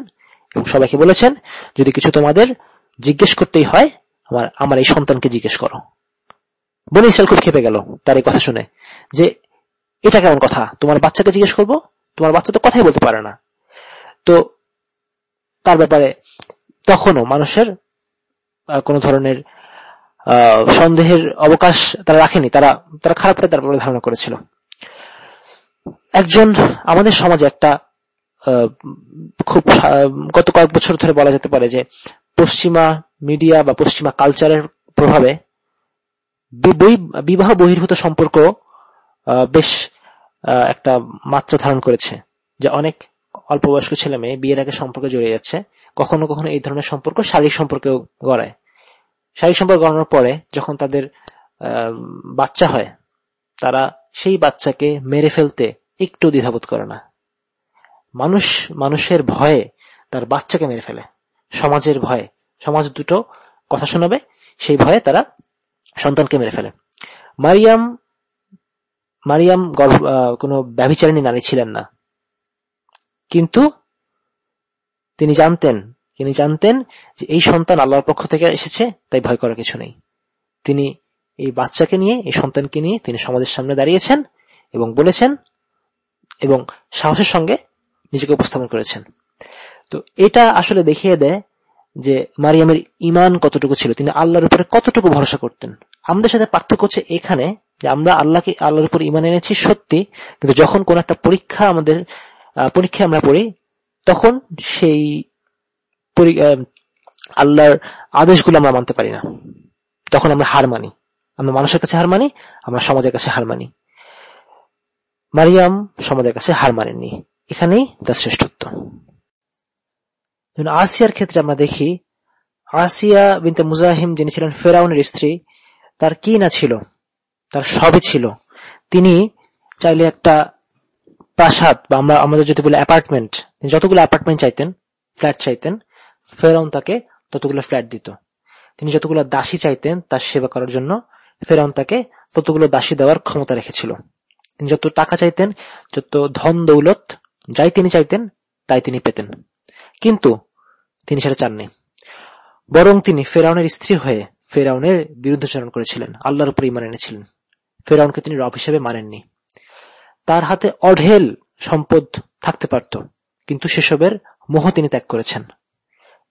এবং সবাইকে বলেছেন, যদি কিছু তোমাদের জিজ্ঞেস করতেই হয়, আমার আমার এই সন্তানকে জিজ্ঞেস করো। বলে ইসরায়েল খুব খেপে গেল তার এই কথা শুনে যে, এটা কেমন কথা? তোমার বাচ্চাকে জিজ্ঞেস করব? তোমার বাচ্চা তো কথাই বলতে পারে না। তো তার ব্যাপারে তখনও মানুষের কোন ধরনের সন্দেহের অবকাশ তারা রাখেনি, তারা তারা খারাপটা তার বলে ধারণা করেছিল। একজন আমাদের সমাজে একটা খুব গত কয়েক বছর ধরে বলা যেতে পারে যে পশ্চিমা মিডিয়া বা পশ্চিমা কালচারের প্রভাবে বিবাহ বহির্ভূত সম্পর্ক বেশ একটা মাত্রা ধারণ করেছে। যে অনেক অল্প বয়স্ক ছেলে মেয়ে বিয়ের আগে সম্পর্কে জড়িয়ে যাচ্ছে, কখনো কখনো এই ধরনের সম্পর্ক শারীরিক সম্পর্কেও গড়ায়। শারীরিক সম্পর্ক গড়ানোর পরে যখন তাদের বাচ্চা হয়, তারা সেই বাচ্চাকে মেরে ফেলতে একটু দ্বিধাবোধ করে না। মানুষ মানুষের ভয়ে তার বাচ্চাকে মেরে ফেলে। সমাজের ভয়ে। সমাজ দুটো কথা শোনাবে, সেই ভয়ে তারা সন্তানকে মেরে ফেলে। মারিয়াম মারিয়াম কোন ব্যভিচারিণী নারী ছিলেন না। কিন্তু তিনি জানতেন তিনি জানতেন যে এই সন্তান আল্লাহর পক্ষ থেকে এসেছে, তাই ভয় করার কিছু নেই। তিনি এই বাচ্চাকে নিয়ে, এই সন্তানকে নিয়ে তিনি সমাজের সামনে দাঁড়িয়েছেন এবং বলেছেন এবং সাহসের সঙ্গে নিজেকে উপস্থাপন করেছেন। তো এটা আসলে দেখিয়ে দেয় যে মারিয়ামের ইমান কতটুকু ছিল, তিনি আল্লাহর উপরে কতটুকু ভরসা করতেন। আমাদের সাথে পার্থক্য হচ্ছে এখানে যে আমরা আল্লাহকে, আল্লাহর উপর ইমান এনেছি সত্যি, কিন্তু যখন কোন একটা পরীক্ষা আমাদের পরীক্ষা আমরা পড়ি, তখন সেই আল্লাহর আদেশগুলো আমরা মানতে পারি না। তখন আমরা হার মানি। আমরা মানুষের কাছে হার মানি, আমরা সমাজের কাছে হার মানি। মারিয়াম সমাজের কাছে হার মানেননি। এখানেই তার শ্রেষ্ঠত্ব। আসিয়ার ক্ষেত্রে আমরা দেখি, আসিয়া বিনতে মুজাহিম যিনি ছিলেন ফেরাউনের স্ত্রী, তার কি না ছিল? তার সবই ছিল। তিনি চাইলে একটা প্রাসাদ বা আমরা, আমাদের যদি বলি অ্যাপার্টমেন্ট যতগুলো অ্যাপার্টমেন্ট চাইতেন, ফ্ল্যাট চাইতেন ফেরাউন তাকে ততগুলো ফ্ল্যাট দিত। তিনি যতগুলো দাসী চাইতেন তার সেবা করার জন্য ফেরাউন তাকে ততগুলো দাসী দেওয়ার ক্ষমতা রেখেছিল। তিনি যত টাকা চাইতেন, যত ধন দৌলত যাই তিনি চাইতেন, তাই তিনি পেতেন। কিন্তু তিনি সেটা চাননি। বরং তিনি ফেরাউনের স্ত্রী হয়ে ফেরাউনের বিরুদ্ধাচরণ করেছিলেন, আল্লাহর উপর ইমান এনেছিলেন। ফেরাউনকে তিনি রব হিসেবে মানেননি। তার হাতে অঢেল সম্পদ থাকতে পারত, কিন্তু সেসবের মোহ তিনি ত্যাগ করেছেন।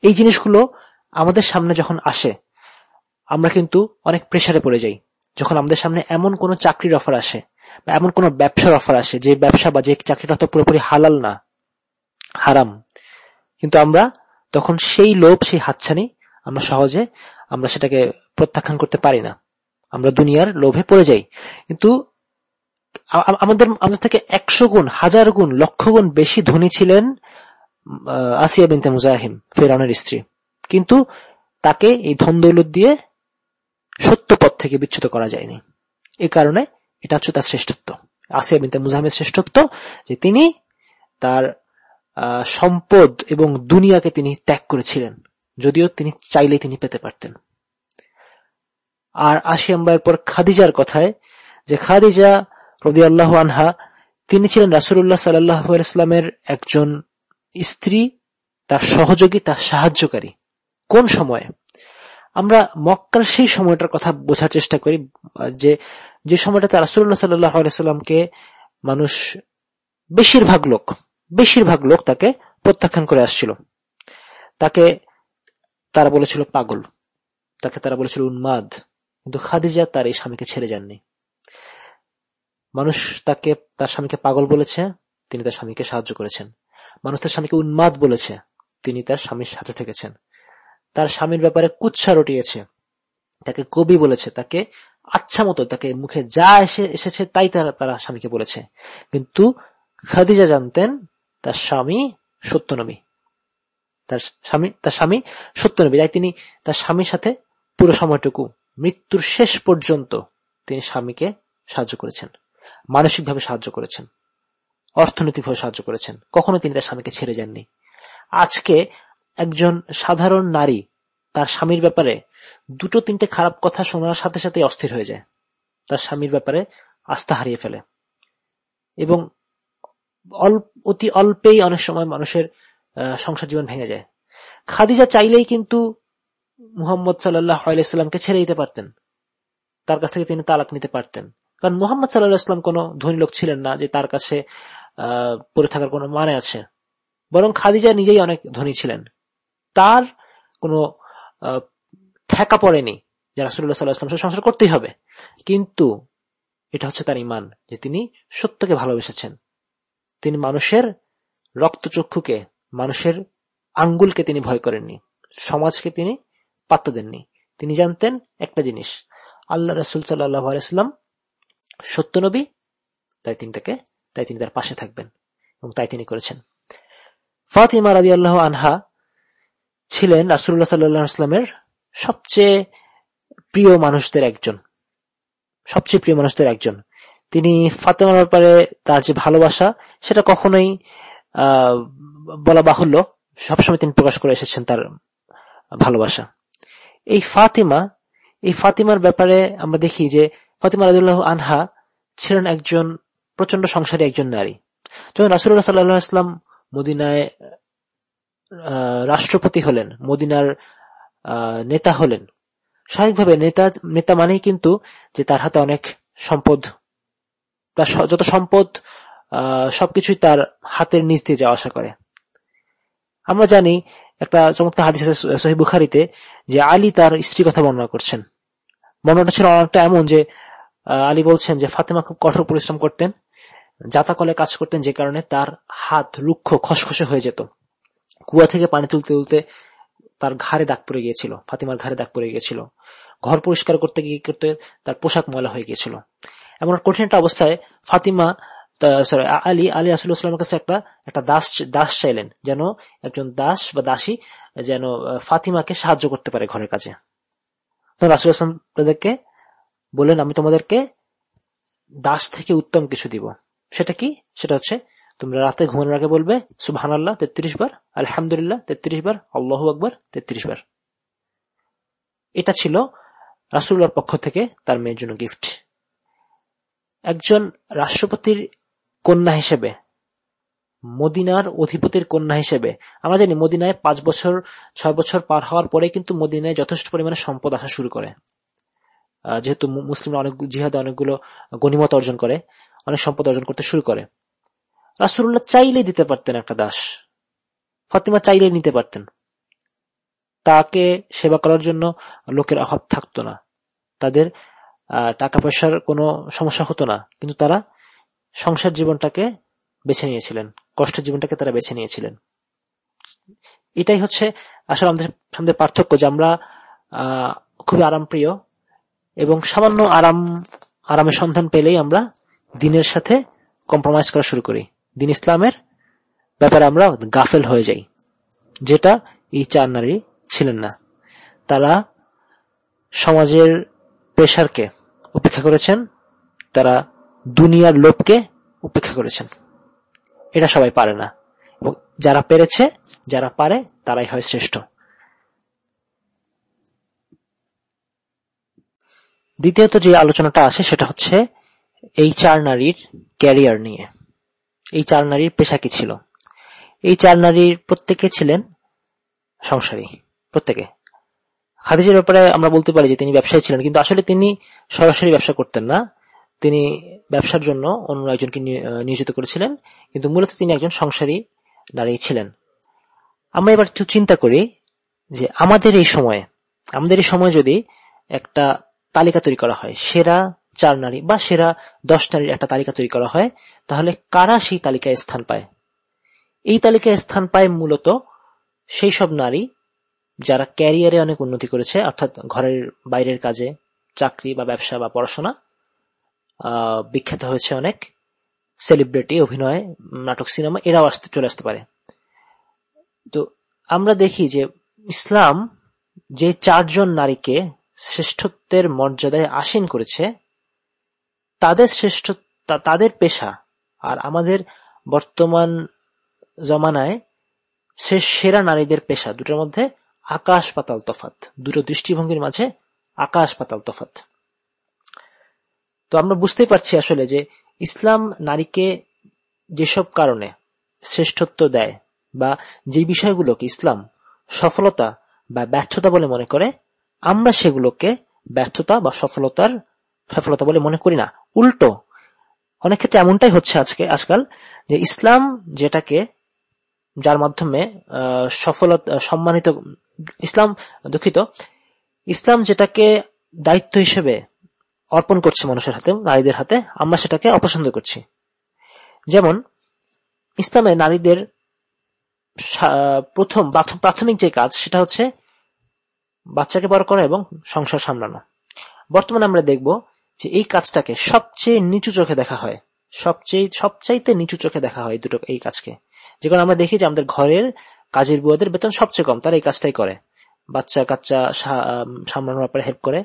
এই জিনিসগুলো আমাদের সামনে যখন আসে, আমরা কিন্তু অনেক প্রেসারে পড়ে যাই। যখন আমাদের সামনে এমন কোন চাকরির অফার আসে, বা এমন কোন ব্যবসার অফার আসে, যে ব্যবসা বা যে চাকরিটা তো পুরোপুরি হালাল না, হারাম, কিন্তু আমরা তখন সেই লোভ, সেই হাতছানি আমরা সহজে আমরা সেটাকে প্রত্যাখ্যান করতে পারি না। আমরা দুনিয়ার লোভে পড়ে যাই। কিন্তু আমাদের আমাদের থেকে একশো গুণ, হাজার গুণ, লক্ষ গুণ বেশি ধনী ছিলেন আসিয়া বিনতে মুজাহিম, ফেরাউনের স্ত্রী। কিন্তু তাকে এই ধন দৌলত দিয়ে সত্য পথ থেকে বিচ্যুত করা যায়নি। এ কারণে এটা হচ্ছে তার শ্রেষ্ঠত্ব। আসিয়া বিনতে মুজাহিমের শ্রেষ্ঠত্ব যে তিনি তার সম্পদ এবং দুনিয়াকে তিনি ত্যাগ করেছিলেন। যদিও তিনি চাইলেই তিনি পেতে পারতেন। আর আসি আমরা পর খাদিজার কথায় যে খাদিজা রবি আল্লাহ আনহা, তিনি ছিলেন রাসুল্লাহ সাল্লাহামের একজন স্ত্রী তার সহযোগী, তার সাহায্যকারী। কোন সময়ে? আমরা মক্কার সেই সময়টার কথা বোঝার চেষ্টা করি, যে যে সময়টাতে রাসুল্লাহ সাল্লাহামকে মানুষ বেশিরভাগ লোক বেশিরভাগ লোক তাকে প্রত্যাখ্যান করে আসছিল। তাকে, তারা বলেছিল পাগল। তাকে তারা বলেছিল উন্মাদ। কিন্তু খাদিজা তার এই স্বামীকে ছেড়ে যাননি। মানুষ তাকে, তার স্বামীকে পাগল বলেছে, তিনি তার স্বামীকে সাহায্য করেছেন। মানুষ তার স্বামীকে উন্মাদ বলেছে। তিনি তার স্বামীর সাথে থেকেছেন। তার স্বামীর ব্যাপারে কুচ্ছা রটিয়েছে। তাকে কবি বলেছে। তাকে আচ্ছা মতো তাকে মুখে যা এসে, এসেছে তাই তারা তারা স্বামীকে বলেছে। কিন্তু খাদিজা জানতেন তার স্বামী সত্যনবী। তার স্বামী তার স্বামী সত্যনবী। তাই তিনি তার স্বামীর সাথে পুরো সময়টুকু, মৃত্যুর শেষ পর্যন্ত তিনি স্বামীকে সাহায্য করেছেন। মানসিকভাবে সাহায্য করেছেন। অর্থনৈতিকভাবে সাহায্য করেছেন। কখনো তিনি তার স্বামীকে ছেড়ে যাননি। আজকে একজন সাধারণ নারী তার স্বামীর ব্যাপারে দুটো তিনটে খারাপ কথা শোনার সাথে সাথে অস্থির হয়ে যায়। তার স্বামীর ব্যাপারে আস্থা হারিয়ে ফেলে। এবং অতি অল্পেই অনেক সময় মানুষের সংসার জীবন ভেঙে যায়। খাদিজা চাইলেই কিন্তু মুহাম্মদ সাল্লাহ আলাইস্লামকে ছেড়ে দিতে পারতেন। তার কাছ থেকে তিনি তালাক নিতে পারতেন। কারণ মোহাম্মদ সাল্লাহ ইসলাম কোন ধনী লোক ছিলেন না যে তার কাছে পড়ে থাকার কোনো মানে আছে? বরং খাদিজা নিজেই অনেক ধনী ছিলেন। তার কোনো ঠেকা পড়েনি যে রাসুল্লাহ সাল্লাহ ইসলাম সংসার করতেই হবে। কিন্তু এটা হচ্ছে তার ইমান যে তিনি সত্যকে ভালোবেসেছেন। তিনি মানুষের রক্তচক্ষুকে, মানুষের আঙ্গুলকে তিনি ভয় করেননি। সমাজকে তিনি পাত্তা দেননি। তিনি জানতেন একটা জিনিস, আল্লাহ রসুল সাল্লাহ আলাইস্লাম সত্য নবী, তাই তিনি তাকে তাই তিনি তার পাশে থাকবেন এবং তাই তিনি করেছেন। ফাতিমা রাজি আল্লাহ আনহা ছিলেন রাসুল্লাহ সাল্লামের সবচেয়ে প্রিয় মানুষদের একজন। সবচেয়ে প্রিয় মানুষদের একজন। তিনি ফাতেমার ব্যাপারে তার যে ভালোবাসা, সেটা কখনোই বলা বাহুল্য। সবসময় তিনি প্রকাশ করে এসেছেন তার ভালোবাসা। এই ফাতিমা, এই ফাতিমার ব্যাপারে আমরা দেখি যে ফাতিমা রাজুল্লাহ আনহা ছিলেন একজন প্রচণ্ড সংসারী একজন নারী। যখন রাসুল্লাহ সাল্লাহ আসলাম মদিনায় রাষ্ট্রপতি হলেন, মদিনার নেতা হলেন, স্বাভাবিকভাবে নেতা নেতা মানেই কিন্তু যে তার হাতে অনেক সম্পদ, তার যত সম্পদ সবকিছুই তার হাতের নিচ দিয়ে যাওয়া আসা করে। আমরা জানি একটা চমৎকার হাদিস আছে সহি বুখারিতে যে আলী তার স্ত্রী কথা বর্ণনা করছেন। বর্ণনাটা ছিল অনেকটা এমন যে আলী বলছেন যে ফাতেমা খুব কঠোর পরিশ্রম করতেন যাতা কলে কাজ করতেন যে কারণে তার হাত রুক্ষ খসখসে হয়ে যেত। কুয়া থেকে পানি তুলতে তুলতে তার ঘাড়ে দাগ পড়ে গিয়েছিল, ফাতিমার ঘাড়ে দাগ পড়ে গিয়েছিল। ঘর পরিষ্কার করতে গিয়ে করতে তার পোশাক ময়লা হয়ে গিয়েছিল। এমন কঠিন একটা অবস্থায় ফাতিমা সরি আলী আলী রাসুল্লাহামের কাছে একটা একটা দাস দাস চাইলেন যেন একজন দাস বা দাসী যেন ফাতিমাকে সাহায্য করতে পারে ঘরের কাজে। তো রাসুল আসলাম তাদেরকে বললেন, আমি তোমাদেরকে দাস থেকে উত্তম কিছু দিব। সেটা কি? সেটা হচ্ছে, তোমরা রাতে ঘুমানোর আগে বলবে সুবহান আল্লাহ তেত্রিশ বার, আলহামদুলিল্লাহ, তেত্রিশ বার, আল্লাহ আকবর, তেত্রিশ বার। এটা ছিল রাসুল্লাহর পক্ষ থেকে তার মেয়ের জন্য গিফট একজন রাষ্ট্রপতির কন্যা হিসেবে, মদিনার অধিপতির কন্যা হিসেবে, আমরা জানি মদিনায় পাঁচ বছর, ছয় বছর পার হওয়ার পরে কিন্তু মদিনায় যথেষ্ট পরিমাণে সম্পদ আসা শুরু করে। যেহেতু মুসলিমরা অনেক, জিহাদে অনেকগুলো গণিমত অর্জন করে অনেক সম্পদ অর্জন করতে শুরু করে। রাসুল্লাহ চাইলে দিতে পারতেন একটা দাস। ফাতিমা চাইলে নিতে পারতেন। তাকে সেবা করার জন্য লোকের অভাব থাকতো না। তাদের টাকা পয়সার কোনো সমস্যা হতো না। কিন্তু তারা সংসার জীবনটাকে বেছে নিয়েছিলেন। কষ্টের জীবনটাকে তারা বেছে নিয়েছিলেন। এটাই হচ্ছে আসলে আমাদের সামনে পার্থক্য যে আমরা খুবই আরামপ্রিয় এবং সামান্য আরাম, আরামের সন্ধান পেলেই আমরা দিনের সাথে কম্প্রোমাইজ করা শুরু করি। দিন ইসলামের ব্যাপারে আমরা গাফেল হয়ে যাই, যেটা এই চার নারী ছিলেন না। তারা সমাজের প্রেশারকে উপেক্ষা করেছেন, তারা দুনিয়ার লোভকে উপেক্ষা করেছেন। এটা সবাই পারে না। এবং যারা পেরেছে, যারা পারে, তারাই হয় শ্রেষ্ঠ। দ্বিতীয়ত যে আলোচনাটা আছে সেটা হচ্ছে এই চার নারীর ক্যারিয়ার নিয়ে। এই চার নারীর পেশা কি ছিল? এই চার নারীর প্রত্যেকে ছিলেন সংসারী, প্রত্যেকে। খাদিজের ব্যাপারে আমরা বলতে পারি যে তিনি ব্যবসায়ী ছিলেন, কিন্তু আসলে তিনি সরাসরি ব্যবসা করতেন না। তিনি ব্যবসার জন্য অন্য একজনকে নিয়োজিত করেছিলেন, কিন্তু মূলত তিনি একজন সংসারী নারী ছিলেন। আমরা এবার একটু চিন্তা করি যে আমাদের এই সময়ে, আমাদের এই সময় যদি একটা তালিকা তৈরি করা হয়, সেরা চার নারী বা সেরা দশ নারীর একটা তালিকা তৈরি করা হয়, তাহলে কারা সেই তালিকায় স্থান পায়? এই তালিকায় স্থান পায় মূলত সেই সব নারী যারা ক্যারিয়ারে অনেক উন্নতি করেছে, অর্থাৎ ঘরের বাইরের কাজে, চাকরি বা ব্যবসা বা পড়াশোনা বিখ্যাত হয়েছে অনেক, সেলিব্রিটি, অভিনয়, নাটক, সিনেমা, এরাও আসতে, চলে আসতে পারে। তো আমরা দেখি যে ইসলাম যে চারজন নারীকে শ্রেষ্ঠত্বের মর্যাদায় আসীন করেছে তাদের শ্রেষ্ঠ তাদের পেশা। আর আমাদের বর্তমান জমানায় সেরা নারীদের পেশা। দুটোর মধ্যে আকাশ পাতাল তফাত দুটো দৃষ্টিভঙ্গির মাঝে আকাশ পাতাল তফাত তো আমরা বুঝতেই পারছি আসলে যে ইসলাম নারীকে যেসব কারণে শ্রেষ্ঠত্ব দেয় বা যে বিষয়গুলোকে ইসলাম সফলতা বা ব্যর্থতা বলে মনে করে, আমরা সেগুলোকে ব্যর্থতা বা সফলতার সফলতা বলে মনে করি না। উল্টো। অনেক ক্ষেত্রে এমনটাই হচ্ছে আজকে, আজকাল, যে ইসলাম যেটাকে, যার মাধ্যমে সফলতা সম্মানিত, ইসলাম দুঃখিত, ইসলাম যেটাকে দায়িত্ব হিসেবে অর্পণ করছে মানুষের হাতে, নারীদের হাতে, আমরা সেটাকে অপছন্দ করছি। যেমন, ইসলামে নারীদের প্রথম প্রাথমিক যে কাজ, সেটা হচ্ছে বাচ্চাকে বড় করা এবং সংসার সামলানো। বর্তমানে আমরা দেখব যে এই কাজটাকে সবচেয়ে নিচু চোখে দেখা হয়। সবচেয়ে, সবচাইতে নিচু চোখে দেখা হয় দুটো, এই কাজকে। যে আমরা দেখি যে আমাদের ঘরের কাজের বুয়াদের বেতন সবচেয়ে কম, তারা এই কাজটাই করে। বাচ্চা কাচ্চা সামলানোর ব্যাপারে হেল্প করে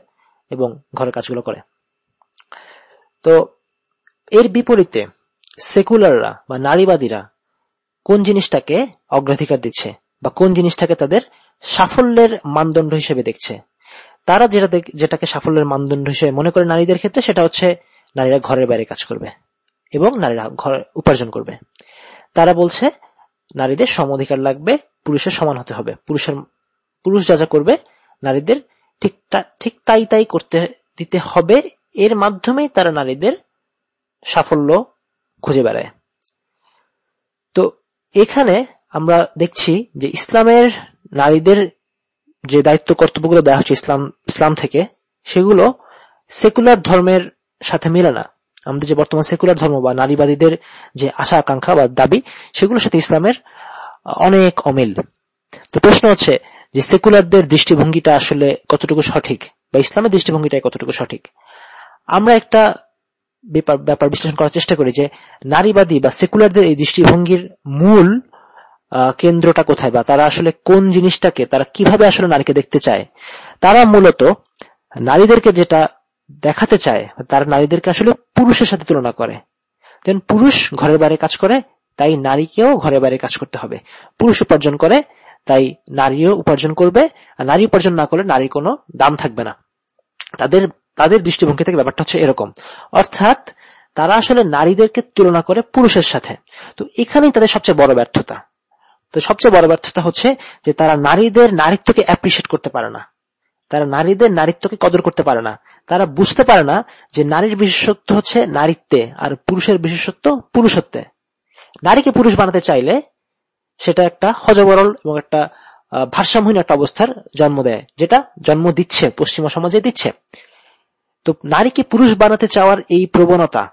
এবং ঘরের কাজগুলো করে। তো এর বিপরীতে সেকুলাররা বা নারীবাদীরা কোন জিনিসটাকে অগ্রাধিকার দিচ্ছে বা কোন জিনিসটাকে তাদের সাফল্যের মানদণ্ড হিসেবে দেখছে? তারা যেটা যেটাকে সাফল্যের মানদণ্ড হিসেবে মনে করে নারীদের ক্ষেত্রে, সেটা হচ্ছে নারীরা ঘরের বাইরে কাজ করবে এবং নারীরা ঘর উপার্জন করবে। তারা বলছে, নারীদের সম অধিকার লাগবে, পুরুষের সমান হতে হবে। পুরুষের, পুরুষ যা যা করবে, নারীদের ঠিক ঠিক তাই তাই করতে, দিতে হবে। এর মাধ্যমেই তারা নারীদের সাফল্য খুঁজে বেড়ায়। তো এখানে আমরা দেখছি যে ইসলামের নারীদের যে দায়িত্ব কর্তব্যগুলো দেওয়া হচ্ছে ইসলাম ইসলাম থেকে, সেগুলো সেকুলার ধর্মের সাথে মিলে না। আমাদের যে বর্তমান সেকুলার ধর্ম বা নারীবাদীদের যে আশা, আকাঙ্ক্ষা বা দাবি, সেগুলোর সাথে ইসলামের অনেক অমিল। তো প্রশ্ন হচ্ছে যে সেকুলারদের দৃষ্টিভঙ্গিটা আসলে কতটুকু সঠিক বা ইসলামের দৃষ্টিভঙ্গিটাই কতটুকু সঠিক? আমরা একটা ব্যাপার বিশ্লেষণ করার চেষ্টা করি যে নারীবাদী বা সেকুলারদের এই দৃষ্টিভঙ্গির মূল কেন্দ্রটা কোথায় বা তারা আসলে কোন জিনিসটাকে, তারা কীভাবে আসলে নারীকে দেখতে চায়? তারা মূলত নারীদেরকে যেটা দেখাতে চায়, তারা নারীদেরকে আসলে পুরুষের সাথে তুলনা করে। দেন পুরুষ ঘরের বাইরে কাজ করে, তাই নারীকেও ঘরের বাইরে কাজ করতে হবে। পুরুষ উপার্জন করে, তাই নারীও উপার্জন করবে, আর নারী উপার্জন না করলে নারীর কোনো দাম থাকবে না। তাদের তাদের দৃষ্টিভঙ্গি থেকে ব্যাপারটা হচ্ছে এরকম। অর্থাৎ তারা আসলে নারীদেরকে তুলনা করে পুরুষের সাথে। তো এখানেই তাদের সবচেয়ে বড় ব্যর্থতা। তো সবচেয়ে বড় ব্যর্থতা হচ্ছে যে তারা নারীদের নারীত্বকে অ্যাপ্রিসিয়েট করতে পারে না। তারা নারীদের নারীত্বকে কদর করতে পারে না। তারা বুঝতে পারে না যে নারীর বিশেষত্ব হচ্ছে নারীত্বে আর পুরুষের বিশেষত্ব পুরুষত্বে। নারীকে পুরুষ বানাতে চাইলে সেটা একটা হজবরল এবং একটা ভারসাম্যহীন একটা অবস্থার জন্ম দেয়, যেটা জন্ম দিচ্ছে, পশ্চিমা সমাজে দিচ্ছে। তো নারীকে পুরুষ বানাতে চাওয়ার এই প্রবণতা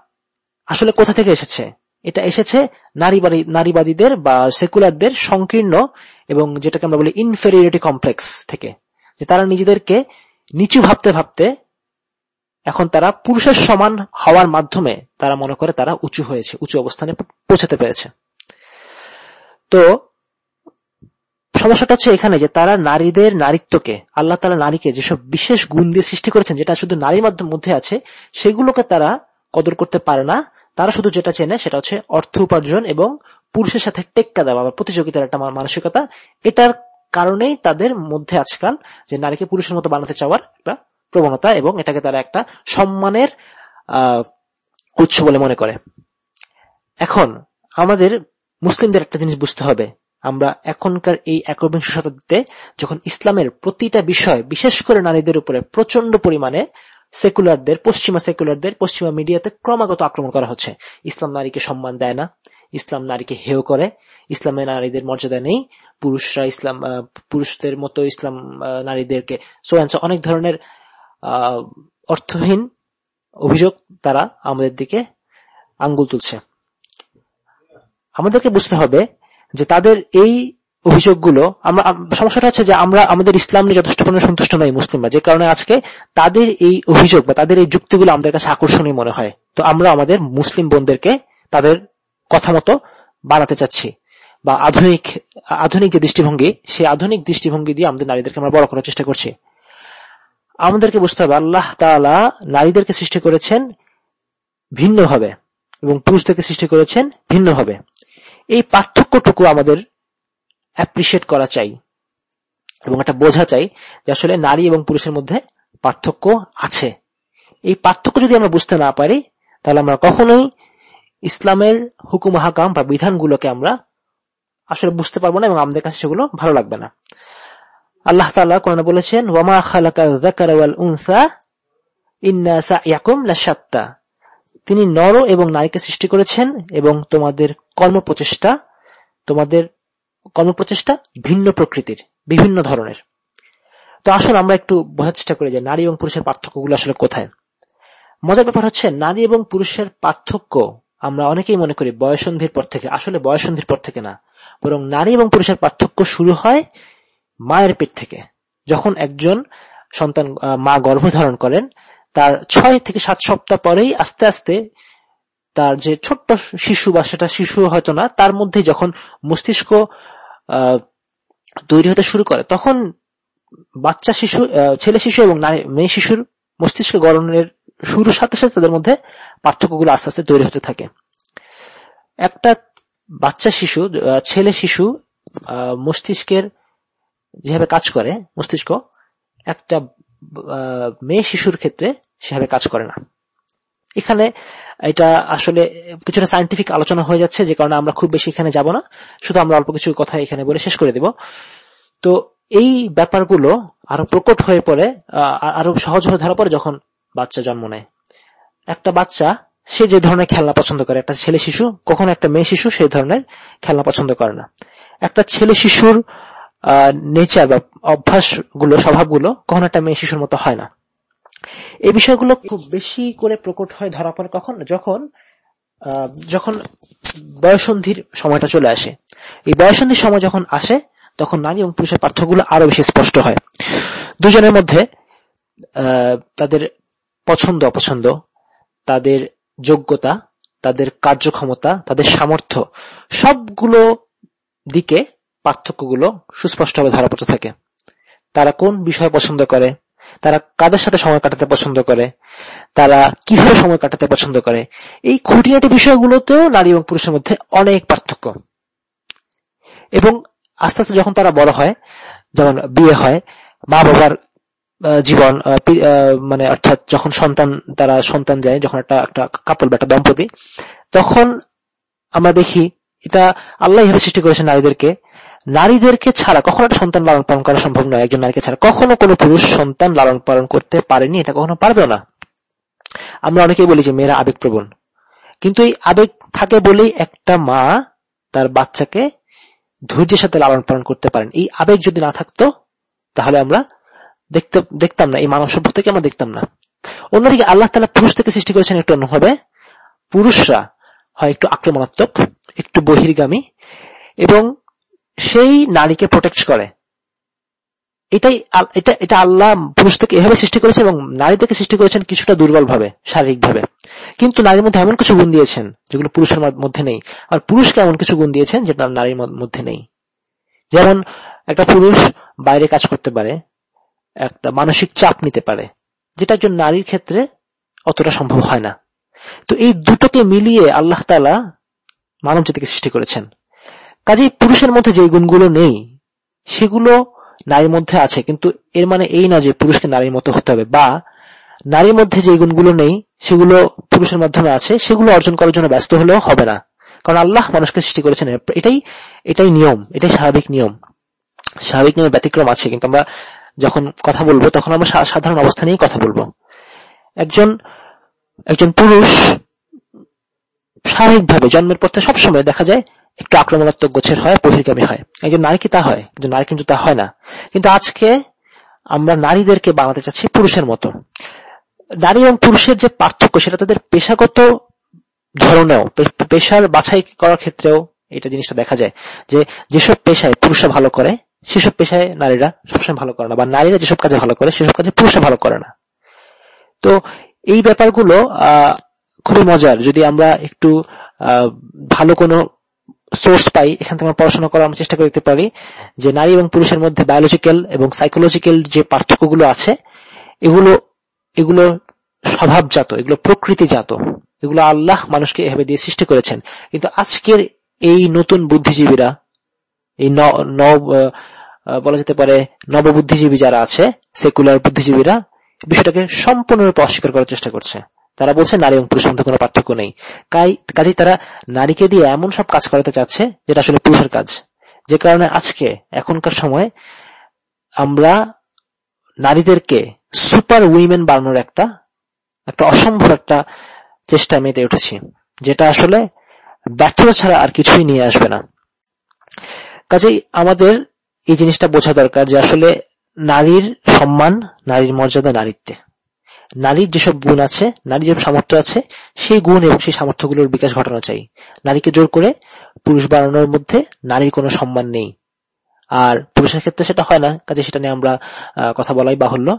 আসলে কোথা থেকে এসেছে? এটা এসেছে নারীবাদী, নারীবাদীদের বা সেকুলারদের সংকীর্ণ এবং যেটাকে আমরা বলি ইনফেরিয়রিটি কমপ্লেক্স থেকে, যে তারা নিজেদেরকে নিচু ভাবতে ভাবতে এখন তারা পুরুষের সমান হওয়ার মাধ্যমে তারা মনে করে তারা উঁচু হয়েছে, উঁচু অবস্থানে পৌঁছাতে পেরেছে। তো সমস্যাটা হচ্ছে এখানে যে তারা নারীদের নারীত্বকে, আল্লাহ তালা নারীকে যেসব বিশেষ গুণ দিয়ে সৃষ্টি করেছেন, যেটা শুধু নারীর মধ্যে আছে, সেগুলোকে তারা কদর করতে পারে না। তারা শুধু যেটা চেনে সেটা হচ্ছে অর্থ উপার্জন এবং পুরুষের সাথে টেক্কা দেওয়া বা প্রতিযোগিতার একটা মানসিকতা। এটার কারণেই তাদের মধ্যে আজকাল যে নারীকে পুরুষের মতো বানাতে চাওয়ার একটা প্রবণতা এবং এটাকে তারা একটা সম্মানের উৎস বলে মনে করে। এখন আমাদের মুসলিমদের একটা জিনিস বুঝতে হবে। আমরা এখনকার এই একবিংশ শতাব্দীতে যখন ইসলামের প্রতিটা বিষয়, বিশেষ করে নারীদের উপরে প্রচণ্ড পরিমাণে সেকুলারদের, পশ্চিমা সেকুলারদের, পশ্চিমা মিডিয়াতে ক্রমাগত আক্রমণ করা হচ্ছে। ইসলাম নারীকে সম্মান দেয় না, ইসলাম নারীকে হেয় করে ইসলামে নারীদের মর্যাদা নেই, পুরুষরা ইসলাম পুরুষদের মতো ইসলাম নারীদেরকে সোয়াংস অনেক ধরনের অর্থহীন অভিযোগ তারা আমাদের দিকে আঙ্গুল তুলছে। আমাদেরকে বুঝতে হবে যে তাদের এই অভিযোগগুলো, আমরা, সমস্যাটা হচ্ছে যে আমরা, আমাদের ইসলাম নিয়ে যথেষ্ট পরিমাণে সন্তুষ্ট নই মুসলিমরা, যে কারণে আজকে তাদের এই অভিযোগ বা তাদের এই যুক্তিগুলো আমাদের কাছে আকর্ষণীয় মনে হয়। তো আমরা আমাদের মুসলিম বোনদেরকে তাদের কথা মতো বানাতে চাচ্ছি। বা আধুনিক আধুনিক যে দৃষ্টিভঙ্গি, সেই আধুনিক দৃষ্টিভঙ্গি দিয়ে আমাদের নারীদেরকে আমরা বড় করার চেষ্টা করছি। আমাদেরকে বুঝতে হবে, আল্লাহ তালা নারীদেরকে সৃষ্টি করেছেন ভিন্নভাবে এবং পুরুষদেরকে সৃষ্টি করেছেন ভিন্নভাবে। এই পার্থক্যটুকু আমাদের অ্যাপ্রিসিয়েট করা চাই এবং এটা বোঝা চাই যে আসলে নারী এবং পুরুষের মধ্যে পার্থক্য আছে। এই পার্থক্য যদি আমরা বুঝতে না পারি, তাহলে আমরা কখনোই ইসলামের হুকুম, হাকাম বা বিধানগুলোকে আমরা আসলে বুঝতে পারব না এবং আমাদের কাছে সেগুলো ভালো লাগবে না। আল্লাহ তাআলা কোরআনে বলেছেন, ওয়ামা উনসা তিনি নর এবং নারীকে সৃষ্টি করেছেন এবং তোমাদের কর্মপ্রচেষ্টা তোমাদের কর্মপ্রচেষ্টা ভিন্ন প্রকৃতির, বিভিন্ন ধরনের। তো আসলে আমরা একটু বোঝার চেষ্টা করি যে নারী এবং পুরুষের পার্থক্যগুলো আসলে কোথায়। মজার ব্যাপার হচ্ছে নারী এবং পুরুষের পার্থক্য আমরা অনেকেই মনে করি বয়সন্ধির পর থেকে, আসলে বয়সন্ধির পর থেকে না। বরং নারী এবং পুরুষের পার্থক্য শুরু হয় মায়ের পেট থেকে। যখন একজন সন্তান মা গর্ভধারণ করেন, তার ছয় থেকে সাত সপ্তাহ পরেই আস্তে আস্তে তার যে ছোট্ট শিশু বা সেটা শিশু হয়তো না, তার মধ্যে যখন মস্তিষ্ক তৈরি হতে শুরু করে। তখন বাচ্চা শিশু ছেলে শিশু এবং মেয়ে শিশুর মস্তিষ্ক গড়নের শুরুর সাথে সাথে তাদের মধ্যে পার্থক্যগুলো আস্তে আস্তে তৈরি হতে থাকে। একটা বাচ্চা শিশু ছেলে শিশু মস্তিষ্কের যেভাবে কাজ করে, মস্তিষ্ক, একটা মেয়ে শিশুর ক্ষেত্রে সেভাবে কাজ করে না। এখানে এটা আসলে কিছুটা সাইন্টিফিক আলোচনা হয়ে যাচ্ছে, যে কারণে আমরা খুব বেশি এখানে যাব না। শুধু আমরা অল্প কিছু কথা এখানে বলে শেষ করে দেব। তো এই ব্যাপারগুলো আরও প্রকট হয়ে পড়ে আরও সহজ হয়ে ধরা পড়ে যখন বাচ্চা জন্ম নেয়। একটা বাচ্চা, সে যে ধরনের খেলনা পছন্দ করে, একটা ছেলে শিশু, কখনো একটা মেয়ে শিশু সেই ধরনের খেলনা পছন্দ করে না। একটা ছেলে শিশুর নেচার বা অভ্যাসগুলো, স্বভাবগুলো কখনো একটা মেয়ে শিশুর মতো হয় না। এই বিষয়গুলো খুব বেশি করে প্রকট হয় ধরা পড়ে কখন? যখন যখন বয়সন্ধির সময়টা চলে আসে। এই বয়সন্ধির সময় যখন আসে, তখন নারী এবং পুরুষের পার্থক্যগুলো আরও বেশি স্পষ্ট হয়। দুজনের মধ্যে তাদের পছন্দ, অপছন্দ, তাদের যোগ্যতা, তাদের কার্যক্ষমতা, তাদের সামর্থ্য, সবগুলো দিকে পার্থক্যগুলো সুস্পষ্টভাবে ধরা পড়তে থাকে। তারা কোন বিষয় পছন্দ করে? তারা কাদের সাথে সময় কাটাতে পছন্দ করে? তারা কীভাবে সময় কাটাতে পছন্দ করে? এই খুঁটিনাটি বিষয়গুলোতেও নারী এবং পুরুষের মধ্যে অনেক পার্থক্য। এবং আস্তে আস্তে যখন তারা বড় হয়, যেমন বিয়ে হয় মা বাবার জীবন মানে অর্থাৎ যখন সন্তান, তারা সন্তান যায় যখন একটা একটা কাপল বা দম্পতি, তখন আমরা দেখি এটা আল্লাহ সৃষ্টি করেছে নারীদেরকে। নারীদেরকে ছাড়া কখনো একটা সন্তান লালন পালন করা সম্ভব নয়, একজন নারীকে ছাড়া। কখনো কোনো পুরুষ সন্তান লালন পালন করতে পারেনি, এটা কখনো পারবেও না। আমরা অনেকেই বলি যে মেয়েরা আবেগপ্রবণ। কিন্তু এই আবেগ থাকে বলেই একটা মা তার বাচ্চাকে ধৈর্যের সাথে লালন পালন করতে পারেন। এই আবেগ যদি না থাকতো, তাহলে আমরা দেখতে, দেখতাম না। এই মানব সভ্যতাকে আমরা দেখতাম না। অন্যদিকে আল্লাহ তালা পুরুষ থেকে সৃষ্টি করেছেন একটু অন্যভাবে। পুরুষরা হয় একটু আক্রমণাত্মক, একটু বহির্গামী এবং সেই নারীকে প্রোটেক্ট করে। এটাই এটা এটা আল্লাহ পুরুষ থেকে এভাবে সৃষ্টি করেছেন এবং নারী থেকে সৃষ্টি করেছেন কিছুটা দুর্বল ভাবে শারীরিক ভাবে কিন্তু নারীর মধ্যে এমন কিছু গুণ দিয়েছেন যেগুলো পুরুষের মধ্যে নেই। আর পুরুষকে এমন কিছু গুণ দিয়েছেন যেটা নারীর মধ্যে নেই। যেমন একটা পুরুষ বাইরে কাজ করতে পারে, একটা মানসিক চাপ নিতে পারে, যেটা একজন নারীর ক্ষেত্রে অতটা সম্ভব হয় না। তো এই দুটোকে মিলিয়ে আল্লাহ তালা মানব জাতিকে সৃষ্টি করেছেন। কাজেই পুরুষের মধ্যে যে গুণগুলো নেই, সেগুলো নারীর মধ্যে আছে, কিন্তু এর মানে এই না যে পুরুষকে নারীর মতো হতে হবে, বা নারীর মধ্যে যে গুণগুলো নেই, সেগুলো পুরুষের মাধ্যমে আছে, সেগুলো অর্জন করার জন্য ব্যস্ত হলেও হবে না। কারণ আল্লাহ মানুষকে সৃষ্টি করেছেন, এটাই এটাই নিয়ম, এটাই স্বাভাবিক নিয়ম। স্বাভাবিক নিয়মের ব্যতিক্রম আছে, কিন্তু আমরা যখন কথা বলব, তখন আমরা সাধারণ অবস্থা নিয়েই কথা বলব। একজন একজন পুরুষ স্বাভাবিকভাবে জন্মের পর সবসময় দেখা যায় একটু আক্রমণাত্মক গোছের হয়, বহির্গামী হয়। একজন নারী কি তা হয়? একজন নারী কিন্তু তা হয় না। কিন্তু আজকে আমরা নারীদেরকে বানাতে চাচ্ছি পুরুষের মতো। নারী এবং পুরুষের যে পার্থক্য, সেটা তাদের পেশাগত ধরনেও পেশার বাছাই করার ক্ষেত্রেও এটা জিনিসটা দেখা যায়। যে যেসব পেশায় পুরুষরা ভালো করে, সেসব পেশায় নারীরা সবসময় ভালো করে না। বা নারীরা যেসব কাজে ভালো করে, সেসব কাজে পুরুষরা ভালো করে না। তো এই ব্যাপারগুলো, আহ, খুবই মজার। যদি আমরা একটু, আহ, ভালো কোনো সোর্স পাই, এখান থেকে আমরা পড়াশোনা করার চেষ্টা করতে পারি যে নারী এবং পুরুষের মধ্যে বায়োলজিক্যাল এবং সাইকোলজিক্যাল যে পার্থক্যগুলো আছে, এগুলো এগুলো স্বভাবজাত, এগুলো প্রকৃতিজাত, এগুলো আল্লাহ মানুষকে এভাবে দিয়ে সৃষ্টি করেছেন। কিন্তু আজকের এই নতুন বুদ্ধিজীবীরা, এই নব বলা যেতে পারে নববুদ্ধিজীবী যারা আছে সেকুলার বুদ্ধিজীবীরা, বিষয়টাকে সম্পূর্ণরূপে অস্বীকার করার চেষ্টা করছে। তারা বলছে নারী এবং পুরুষের মধ্যে কোনো পার্থক্য নেই। কাজেই তারা নারীকে দিয়ে এমন সব কাজ করাতে চাচ্ছে, যেটা আসলে পুরুষের কাজ। যে কারণে আজকে, এখনকার সময় আমরা নারীদেরকে সুপার উইমেন বানানোর একটা একটা অসম্ভব একটা চেষ্টা মেতে উঠেছি, যেটা আসলে ব্যর্থতা ছাড়া আর কিছুই নিয়ে আসবে না। কাজেই আমাদের এই জিনিসটা বোঝা দরকার যে আসলে নারীর সম্মান, নারীর মর্যাদা, নারীত্বে। নারীর যেসব গুণ আছে, নারীর যেসব সামর্থ্য আছে, সেই গুণ এবং সেই সামর্থ্যগুলোর বিকাশ ঘটানো চাই। নারীকে জোর করে পুরুষ বানানোর মধ্যে নারীর কোনো সম্মান নেই। আর পুরুষের ক্ষেত্রে সেটা হয় না, কাজে সেটা নিয়ে আমরা কথা বলাই বাহুল্য।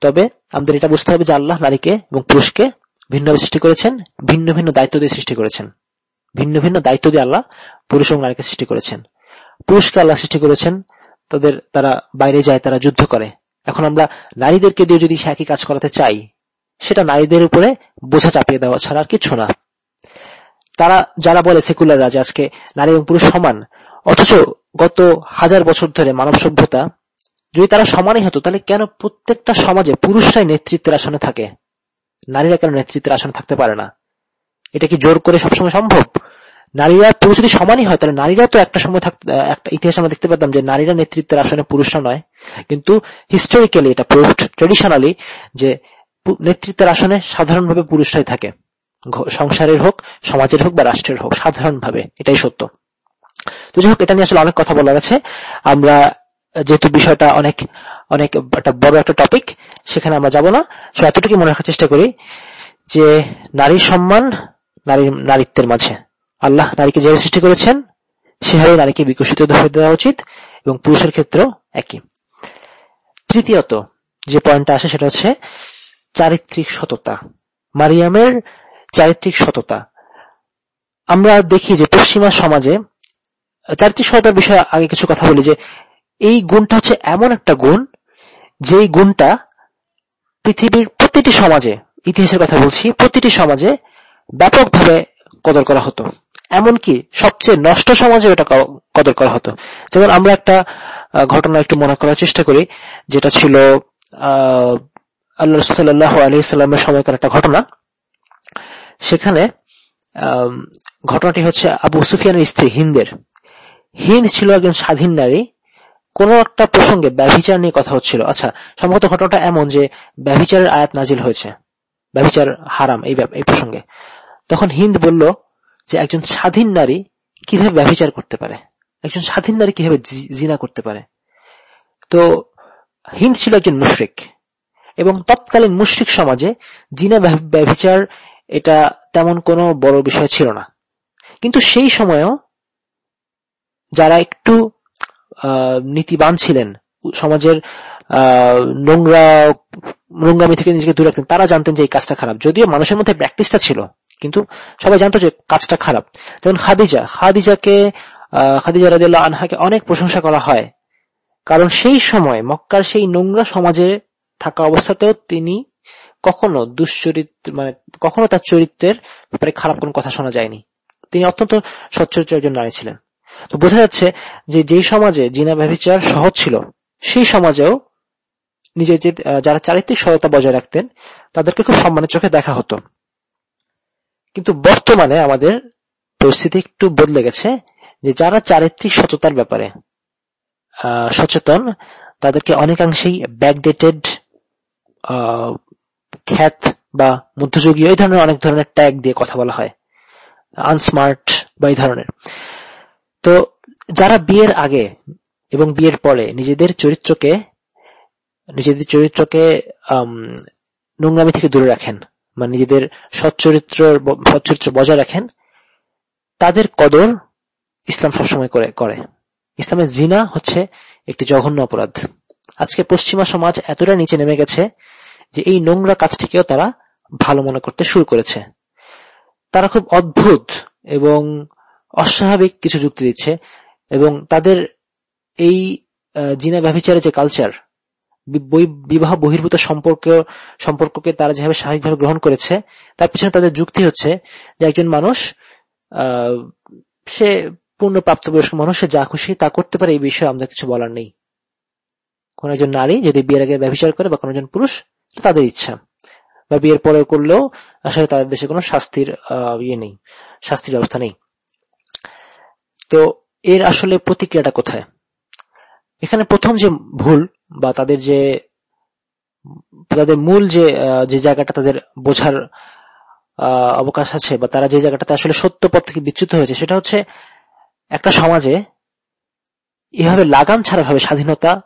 তবে আমাদের এটা বুঝতে হবে যে আল্লাহ নারীকে এবং পুরুষকে ভিন্নভাবে সৃষ্টি করেছেন, ভিন্ন ভিন্ন দায়িত্ব দিয়ে সৃষ্টি করেছেন। ভিন্ন ভিন্ন দায়িত্ব দিয়ে আল্লাহ পুরুষ এবং নারীকে সৃষ্টি করেছেন। পুরুষকে আল্লাহ সৃষ্টি করেছেন, তাদের, তারা বাইরে যায়, তারা যুদ্ধ করে। এখন আমরা নারীদেরকে দিয়ে যদি সে একই কাজ করাতে চাই, সেটা নারীদের উপরে বোঝা চাপিয়ে দেওয়া ছাড়া আর কিছু না। তারা যারা বলে সেকুলার রাজ, আজকে নারী এবং পুরুষ সমান, অথচ গত হাজার বছর ধরে মানব সভ্যতা, যদি তারা সমানই হতো, তাহলে কেন প্রত্যেকটা সমাজে পুরুষরাই নেতৃত্বের আসনে থাকে? নারীরা কেন নেতৃত্বের আসনে থাকতে পারে না? এটা কি জোর করে সবসময় সম্ভব? নারীরা, পুরুষ যদি সমানই হয়, তাহলে নারীরা তো একটা সময় থাকতে একটা ইতিহাস আমরা দেখতে পেতাম যে নারীরা নেতৃত্বের আসনে পুরুষরা নয়। কিন্তু হিস্টোরিক্যালি এটা প্রুফড ট্রেডিশনালি যে নেতৃত্বের আসনে সাধারণভাবে পুরুষরাই থাকে। সংসারের হোক, সমাজের হোক বা রাষ্ট্রের হোক, সাধারণভাবে এটাই সত্য। তো যাই হোক, এটা নিয়ে আসলে অনেক কথা বলা গেছে। আমরা যেহেতু বিষয়টা অনেক অনেক একটা বড় একটা টপিক সেখানে আমরা যাব না। সো এতটুকু মনে রাখার চেষ্টা করি যে নারীর সম্মান, নারীর, নারীত্বের মাঝে। আল্লাহ নারীকে যেভাবে সৃষ্টি করেছেন সেভাবে নারীকে বিকশিত দেওয়া উচিত এবং পুরুষের ক্ষেত্রেও একই। তৃতীয়ত যে পয়েন্টটা আসে সেটা হচ্ছে চারিত্রিক সততা। মারিয়ামের চারিত্রিক সততা। আমরা দেখি যে পশ্চিমা সমাজে, চারিত্রিক সততার বিষয়ে আগে কিছু কথা বলি যে এই গুণটা হচ্ছে এমন একটা গুণ যেই গুণটা পৃথিবীর প্রতিটি সমাজে, ইতিহাসের কথা বলছি, প্রতিটি সমাজে ব্যাপকভাবে কদর করা হতো। এমনকি সবচেয়ে নষ্ট সমাজে এটা কদর করা হতো। যেমন আমরা একটা ঘটনা একটু মনে করার চেষ্টা করি, যেটা ছিল, আহ, আল্লাহ রসুল্লাহ আলি সাল্লামের সময়কার একটা ঘটনা। সেখানে ঘটনাটি হচ্ছে আবু সুফিয়ানের স্ত্রী হিন্দের। হিন্দ ছিল একজন স্বাধীন নারী। কোন একটা প্রসঙ্গে ব্যভিচার নিয়ে কথা হচ্ছিল। আচ্ছা সম্ভবত ঘটনাটা এমন যে ব্যভিচারের আয়াত নাজিল হয়েছে। ব্যভিচার হারাম এই এই প্রসঙ্গে। তখন হিন্দ বলল যে একজন স্বাধীন নারী কীভাবে ব্যভিচার করতে পারে? একজন স্বাধীন নারী কীভাবে জিনা করতে পারে? তো হিন্দ ছিল একজন মুশরিক এবং তৎকালীন মুশরিক সমাজে জিনা ব্যভিচার এটা তেমন কোনো বড় বিষয় ছিল না। কিন্তু সেই সময়েও যারা একটু নীতিবান ছিলেন, সমাজের নোংরা, নোংরামি থেকে নিজেকে দূরে রাখতেন, তারা জানতেন যে এই কাজটা খারাপ। যদিও মানুষের মধ্যে প্র্যাকটিসটা ছিল কিন্তু সবাই জানতো যে কাজটা খারাপ। যেমন খাদিজা, খাদিজাকে খাদিজা রাদিয়াল্লাহু আনহাকে অনেক প্রশংসা করা হয়। কারণ সেই সময় মক্কার সেই নোংরা সমাজে থাকা অবস্থাতেও তিনি কখনো দুশ্চরিত্র মানে কখনো তার চরিত্রের ব্যাপারে খারাপ কোনো কথা শোনা যায়নি। তিনি অত্যন্ত সচ্চরিত্র একজন নারী ছিলেন। তো বোঝা যাচ্ছে যে যেই সমাজে জিনা ব্যভিচার সহজ ছিল, সেই সমাজেও নিজের যে যারা চারিত্রিক সহায়তা বজায় রাখতেন, তাদেরকে খুব সম্মানের চোখে দেখা হতো। কিন্তু বর্তমানে আমাদের পরিস্থিতি একটু বদলে গেছে, যে যারা চারিত্রিক সততার ব্যাপারে সচেতন, তাদেরকে অনেকাংশেই ব্যাকডেটেড খ্যাত বা মধ্যযুগীয় এই ধরনের অনেক ধরনের ট্যাগ দিয়ে কথা বলা হয়। আনস্মার্ট বা এই ধরনের। তো যারা বিয়ের আগে এবং বিয়ের পরে নিজেদের চরিত্রকে নিজেদের চরিত্রকে নোংরামি থেকে দূরে রাখেন বা নিজেদের সচ্চরিত্র সচ্চরিত্র বজায় রাখেন, তাদের কদর ইসলাম সবসময় করে করে। ইসলামের জিনা হচ্ছে একটি জঘন্য অপরাধ। আজকে পশ্চিমা সমাজ এতটা নিচে নেমে গেছে যে এই নোংরা কাজটিকেও তারা ভালো মনে করতে শুরু করেছে। তারা খুব অদ্ভুত এবং অস্বাভাবিক কিছু যুক্তি দিচ্ছে এবং তাদের এই জিনা ব্যভিচারের যে কালচার বিবাহ বহির্ভূত সম্পর্ক, সম্পর্ককে তারা যেভাবে স্বাভাবিকভাবে গ্রহণ করেছে, তার পিছনে তাদের যুক্তি হচ্ছে যে একজন মানুষ সে পূর্ণ প্রাপ্তবয়স্ক মানুষ, সে যা খুশি তা করতে পারে, এই বিষয়ে আমাদের কিছু বলার নেই। কোন একজন নারী যদি বিয়ের আগে ব্যভিচার করে বা কোন একজন পুরুষ তাদের ইচ্ছা। বা বিয়ের পরে করলেও আসলে তাদের দেশে কোনো শাস্তির ইয়ে নেই, শাস্তির ব্যবস্থা নেই। তো এর আসলে প্রতিক্রিয়াটা কোথায়? এখানে প্রথম যে ভুল বা তাদের যে, তাদের মূল যে যে জায়গাটা তাদের বোঝার অবকাশ আছে বা তারা যে জায়গাটাতে আসলে সত্য পথ থেকে বিচ্যুত হয়েছে, সেটা হচ্ছে একটা সমাজে এভাবে লাগাম ছাড়া ভাবে স্বাধীনতা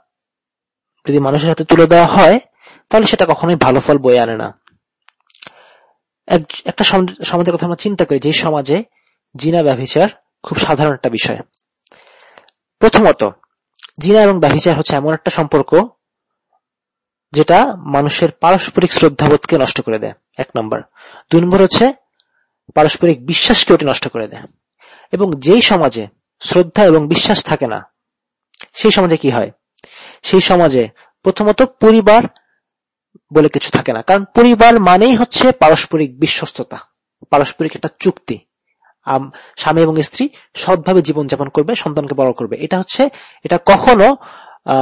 যদি মানুষের হাতে তুলে দেওয়া হয়, তাহলে সেটা কখনোই ভালো ফল বয়ে আনে না। এক- একটা সম- সমাজের কথা আমরা চিন্তা করি যে সমাজে জিনা ব্যভিচার খুব সাধারণ একটা বিষয়। প্রথমত জিনা এবং ব্যভিচার হচ্ছে এমন একটা সম্পর্ক যেটা মানুষের পারস্পরিক শ্রদ্ধাবোধকে নষ্ট করে দেয়। এক নম্বর। দুই নম্বর হচ্ছে পারস্পরিক বিশ্বাসকে ওটি নষ্ট করে দেয়। এবং যেই সমাজে শ্রদ্ধা এবং বিশ্বাস থাকে না, সেই সমাজে কি হয়? সেই সমাজে প্রথমত পরিবার বলে কিছু থাকে না। কারণ পরিবার মানেই হচ্ছে পারস্পরিক বিশ্বস্ততা, পারস্পরিক একটা চুক্তি। স্বামী এবং স্ত্রী সৎভাবে জীবনযাপন করবে, সন্তানকে বড় করবে। এটা হচ্ছে, এটা কখনো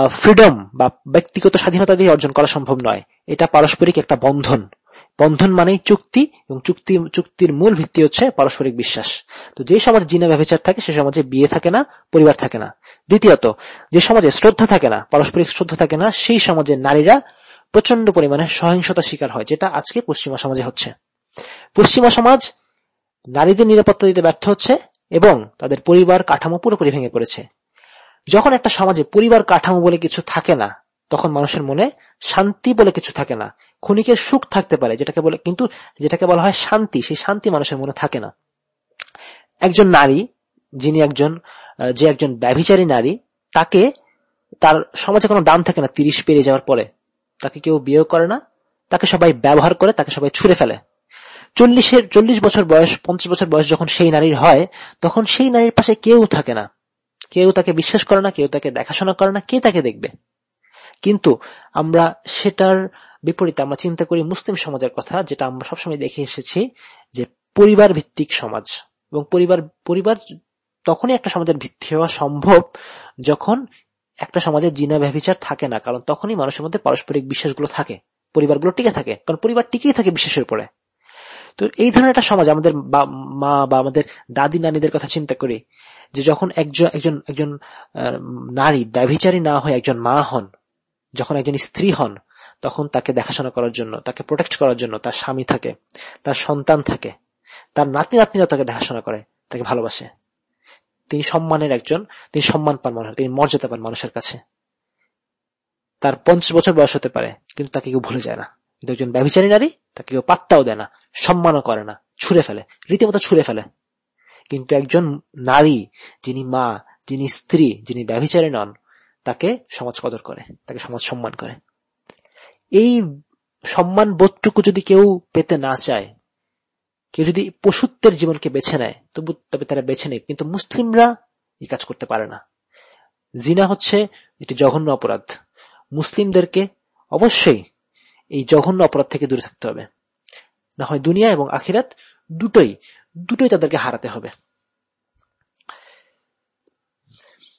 ফ্রিডম বা ব্যক্তিগত স্বাধীনতা দিয়ে অর্জন করা সম্ভব নয়। এটা পারস্পরিক একটা বন্ধন। বন্ধন মানেই চুক্তি এবং চুক্তি, চুক্তির মূল ভিত্তি হচ্ছে পারস্পরিক বিশ্বাস। তো যে সমাজে জিনা ব্যবচার থাকে, সে সমাজে বিয়ে থাকে না, পরিবার থাকে না। দ্বিতীয়ত, যে সমাজে শ্রদ্ধা থাকে না, পারস্পরিক শ্রদ্ধা থাকে না, সেই সমাজে নারীরা প্রচণ্ড পরিমাণে সহিংসতা শিকার হয়, যেটা আজকে পশ্চিমা সমাজে হচ্ছে। পশ্চিমা সমাজ নারীদের নিরাপত্তা দিতে ব্যর্থ হচ্ছে এবং তাদের পরিবার কাঠামো পুরোপুরি ভেঙে পড়েছে। যখন একটা সমাজে পরিবার কাঠামো বলে কিছু থাকে না, তখন মানুষের মনে শান্তি বলে কিছু থাকে না। ক্ষণিকের সুখ থাকতে পারে, যেটাকে বলে কিন্তু যেটাকে বলা হয় শান্তি, সেই শান্তি মানুষের মনে থাকে না। একজন নারী, যিনি একজন যে একজন ব্যভিচারী নারী, তাকে তার সমাজে কোনো দাম থাকে না, তিরিশ পেরিয়ে যাওয়ার পরে। তাকে কেউ বিয়ে করে না, তাকে সবাই ব্যবহার করে, তাকে সবাই ছুড়ে ফেলে। চল্লিশের, চল্লিশ বছর বয়স, পঞ্চাশ বছর বয়স যখন সেই নারীর হয়, তখন সেই নারীর পাশে কেউ থাকে না। কেউ তাকে বিশ্বাস করে না, কেউ তাকে দেখাশোনা করে না, কে তাকে দেখবে? কিন্তু আমরা সেটার বিপরীতে আমরা চিন্তা করি মুসলিম সমাজের কথা, যেটা আমরা সবসময় দেখে এসেছি, যে পরিবার ভিত্তিক সমাজ। এবং পরিবার পরিবার তখনই একটা সমাজের ভিত্তি হওয়া সম্ভব যখন একটা সমাজে জিনা ব্যভিচার থাকে না, কারণ তখনই মানুষের মধ্যে পারস্পরিক বিশ্বাসগুলো থাকে, পরিবারগুলো টিকে থাকে, কারণ পরিবার টিকেই থাকে বিশ্বাসের উপরে। তো এই ধরনের একটা সমাজ আমাদের মা বা আমাদের দাদি নানিদের কথা চিন্তা করি, যে যখন একজন একজন একজন নারী ব্যভিচারী না হয়ে একজন মা হন, যখন একজন স্ত্রী হন, তখন তাকে দেখাশোনা করার জন্য, তাকে প্রোটেক্ট করার জন্য তার স্বামী থাকে, তার সন্তান থাকে, তার নাতি নাতনিরা তাকে দেখাশোনা করে, তাকে ভালোবাসে। তিনি সম্মানের একজন, তিনি সম্মান পান মানুষ, তিনি মর্যাদা পান মানুষের কাছে। তার পঞ্চাশ বছর বয়স হতে পারে, কিন্তু তাকে কেউ ভুলে যায় না। কিন্তু একজন ব্যবচারী নারী তাকে কেউ পাত্তাও দেয় না, সম্মানও করে না, ছুড়ে ফেলে, রীতিমতো ছুড়ে ফেলে। কিন্তু একজন নারী, যিনি মা, যিনি স্ত্রী, যিনি ব্যবচারী নন, তাকে সমাজ কদর করে, তাকে সমাজ সম্মান করে। এই সম্মান বোধটুকু যদি কেউ পেতে না চায়, কেউ যদি পশুত্বের জীবনকে বেছে নেয়, তবু তবে তারা বেছে নেয় কিন্তু মুসলিমরা এই কাজ করতে পারে না। জিনা হচ্ছে একটি জঘন্য অপরাধ। মুসলিমদেরকে অবশ্যই এই জঘন্য অপরাধ থেকে দূরে থাকতে হবে। না হয় দুনিয়া এবং আখিরাত দুটোই দুটোই তাদেরকে হারাতে হবে।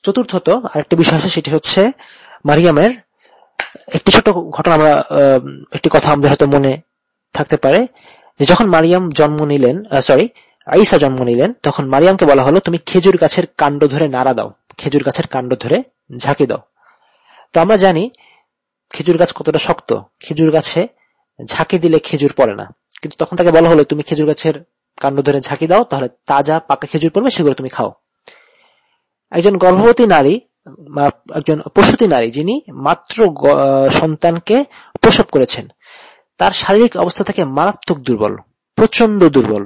চতুর্থত আরেকটি বিষয় আছে, সেটি হচ্ছে মারিয়ামের একটি ছোট ঘটনা আমরা একটি কথা আমাদের হয়তো মনে থাকতে পারে, যে যখন মারিয়াম জন্ম নিলেন সরি আইসা জন্ম নিলেন, তখন মারিয়ামকে বলা হলো, তুমি খেজুর গাছের কাণ্ড ধরে নাড়া দাও, খেজুর গাছের কাণ্ড ধরে ঝাঁকি দাও। তো আমরা জানি খেজুর গাছ কতটা শক্ত? খেজুর গাছে ঝাঁকি দিলে খেজুর পড়ে না। কিন্তু তখন তাকে বলা হলো, তুমি খেজুর গাছের কাণ্ড ধরে ঝাঁকি দাও, তাহলে তাজা পাকা খেজুর পড়বে, সেগুলো তুমি খাও। একজন গর্ভবতী নারী একজন প্রসূতি নারী, যিনি মাত্র সন্তানকে প্রসব করেছেন, তার শারীরিক অবস্থা থেকে মারাত্মক দুর্বল প্রচণ্ড দুর্বল।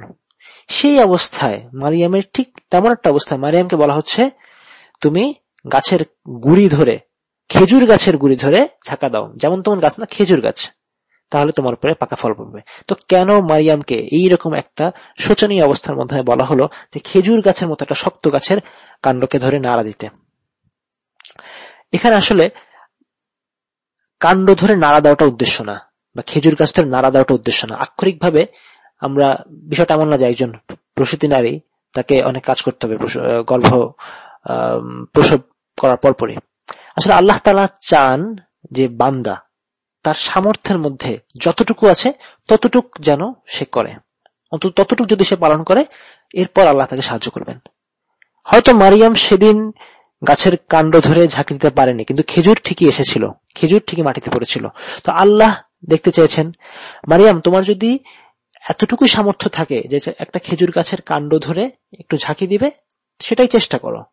সেই অবস্থায় মারিয়ামের ঠিক তেমন একটা অবস্থায় মারিয়ামকে বলা হচ্ছে, তুমি গাছের গুড়ি ধরে খেজুর গাছের গুড়ি ধরে ছাকা দাও। যেমন তোমার গাছ না, খেজুর গাছ। তাহলে তোমার উপরে পাকা ফল পড়বে। তো কেন মারিয়ামকে এইরকম একটা শোচনীয় অবস্থার মধ্যে বলা হলো যে খেজুর গাছের মতো একটা শক্ত গাছের কাণ্ডকে ধরে নাড়া দিতে? এখানে আসলে কাণ্ড ধরে নাড়া দেওয়াটা উদ্দেশ্য না, বা খেজুর গাছ ধরে নাড়া দেওয়াটা উদ্দেশ্য না। আক্ষরিক ভাবে আমরা বিষয়টা এমন না যে একজন প্রসূতি নারী তাকে অনেক কাজ করতে হবে গর্ভ প্রসব করার পরপরই। আসলে আল্লাহ তালা চান যে বান্দা তার সামর্থ্যের মধ্যে যতটুকু আছে ততটুক যেন সে করে। অন্তত ততটুক যদি সে পালন করে, এরপর আল্লাহ তাকে সাহায্য করবেন। হয়তো মারিয়াম সেদিন গাছের কাণ্ড ধরে ঝাঁকি দিতে পারেনি, কিন্তু খেজুর ঠিকই এসেছিল। খেজুর ঠিকই মাটিতে পড়েছিল। তো আল্লাহ দেখতে চেয়েছেন, মারিয়াম, তোমার যদি এতটুকুই সামর্থ্য থাকে যে একটা খেজুর গাছের কাণ্ড ধরে একটু ঝাঁকি দিবে, সেটাই চেষ্টা করো।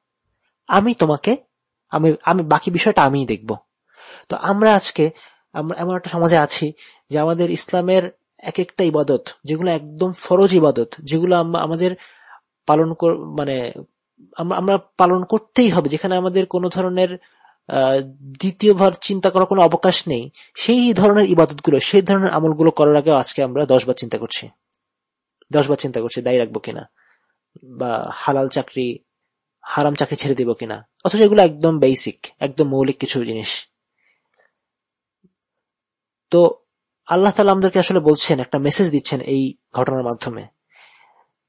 আমি তোমাকে আমি আমি, বাকি বিষয়টা আমিই দেখব। তো আমরা আজকে, আমরা এমন একটা সমাজে আছি যে আমাদের ইসলামের এক একটা ইবাদত, যেগুলো একদম ফরজ ইবাদত, যেগুলো আমাদের পালন মানে আমরা পালন করতেই হবে, যেখানে আমাদের কোনো ধরনের দ্বিতীয়বার চিন্তা করার কোনো অবকাশ নেই। সেই ধরনের ইবাদতগুলো সেই ধরনের আমলগুলো করার আগে আজকে আমরা দশবার চিন্তা করছি। দশবার চিন্তা করছি, দায়ী রাখব কিনা? বা হালাল চাকরি হারাম চাকরি ছেড়ে দিব কিনা? অথচ এগুলো একদম বেসিক একদম মৌলিক কিছু জিনিস। তো আল্লাহ তালা আমাদেরকে আসলে বলছেন, একটা মেসেজ দিচ্ছেন এই ঘটনার মাধ্যমে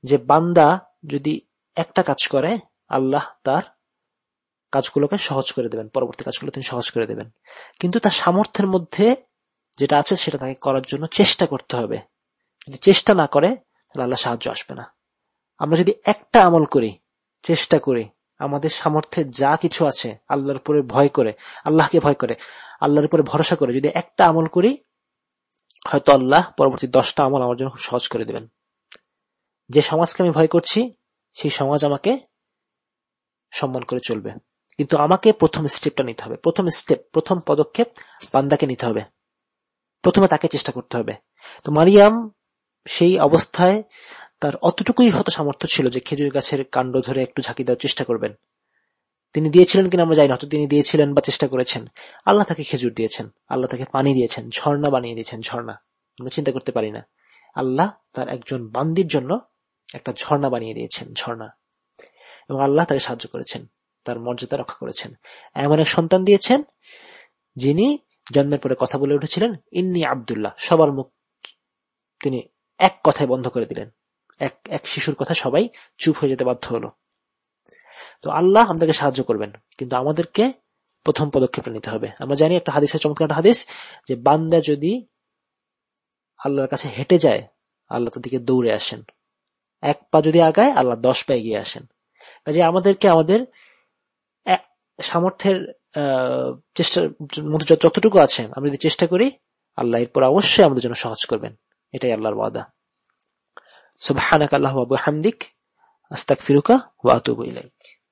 যে, বান্দা যদি একটা কাজ করে, আল্লাহ তার কাজগুলোকে সহজ করে দেবেন, পরবর্তী কাজগুলো তিনি সহজ করে দেবেন। কিন্তু তার সামর্থ্যের মধ্যে যেটা আছে, সেটা তাকে করার জন্য চেষ্টা করতে হবে। যদি চেষ্টা না করে, তাহলে আল্লাহ সাহায্য আসবে না। আমরা যদি একটা আমল করি চেষ্টা করি। আমাদের সামর্থ্যে যা কিছু আছে, আল্লাহর উপরে ভয় করে, আল্লাহকে ভয় করে, আল্লাহর উপরে ভরসা করে যদি একটা আমল করি, হয়তো আল্লাহ পরবর্তী দশটা আমল আমার জন্য খুব সহজ করে দেবেন। যে সমাজকে আমি ভয় করছি, সেই সমাজ আমাকে সম্মান করে চলবে। কিন্তু আমাকে প্রথম স্টেপটা নিতে হবে। প্রথম স্টেপ প্রথম পদক্ষেপ বান্দাকে নিতে হবে। প্রথমে তাকে চেষ্টা করতে হবে। তো মারিয়াম সেই অবস্থায় তার অতটুকুই হয়তো সামর্থ্য ছিল যে খেজুর গাছের কাণ্ড ধরে একটু ঝাঁকি দেওয়ার চেষ্টা করবেন। তিনি দিয়েছিলেন কিনা আমরা জানি না তিনি দিয়েছিলেন বা চেষ্টা করেছেন। আল্লাহ তাকে খেজুর দিয়েছেন, আল্লাহ তাকে পানি দিয়েছেন, ঝর্ণা বানিয়ে দিয়েছেন, ঝর্ণা। আমরা চিন্তা করতে পারি না। আল্লাহ তার একজন বান্দির জন্য একটা ঝর্ণা বানিয়ে দিয়েছেন, ঝর্ণা। এবং আল্লাহ তাকে সাহায্য করেছেন, তার মর্যাদা রক্ষা করেছেন। এমন এক সন্তান দিয়েছেন, যিনি জন্মের পরে কথা বলে উঠেছিলেন, ইন্নি আবদুল্লাহ। সবার মুখ তিনি এক কথায় বন্ধ করে দিলেন। এক এক শিশুর কথা সবাই চুপ হয়ে যেতে বাধ্য হলো। তো আল্লাহ আমাদেরকে সাহায্য করবেন, কিন্তু আমাদেরকে প্রথম পদক্ষেপটা নিতে হবে। আমরা জানি একটা হাদিসের চমৎকার একটা হাদিস যে, বান্দা যদি আল্লাহর কাছে হেঁটে যায়, আল্লাহ তার দিকে দৌড়ে আসেন। এক পা যদি আগায়, আল্লাহ দশ পা এগিয়ে আসেন। কাজে আমাদেরকে আমাদের সামর্থ্যের চেষ্টার মধ্যে যতটুকু আছে, আমরা যদি চেষ্টা করি, আল্লাহ এরপর অবশ্যই আমাদের জন্য সহজ করবেন। এটাই আল্লাহর ওয়াদা। سبحانك اللهم وبحمدك أستغفرك وأتوب إليك.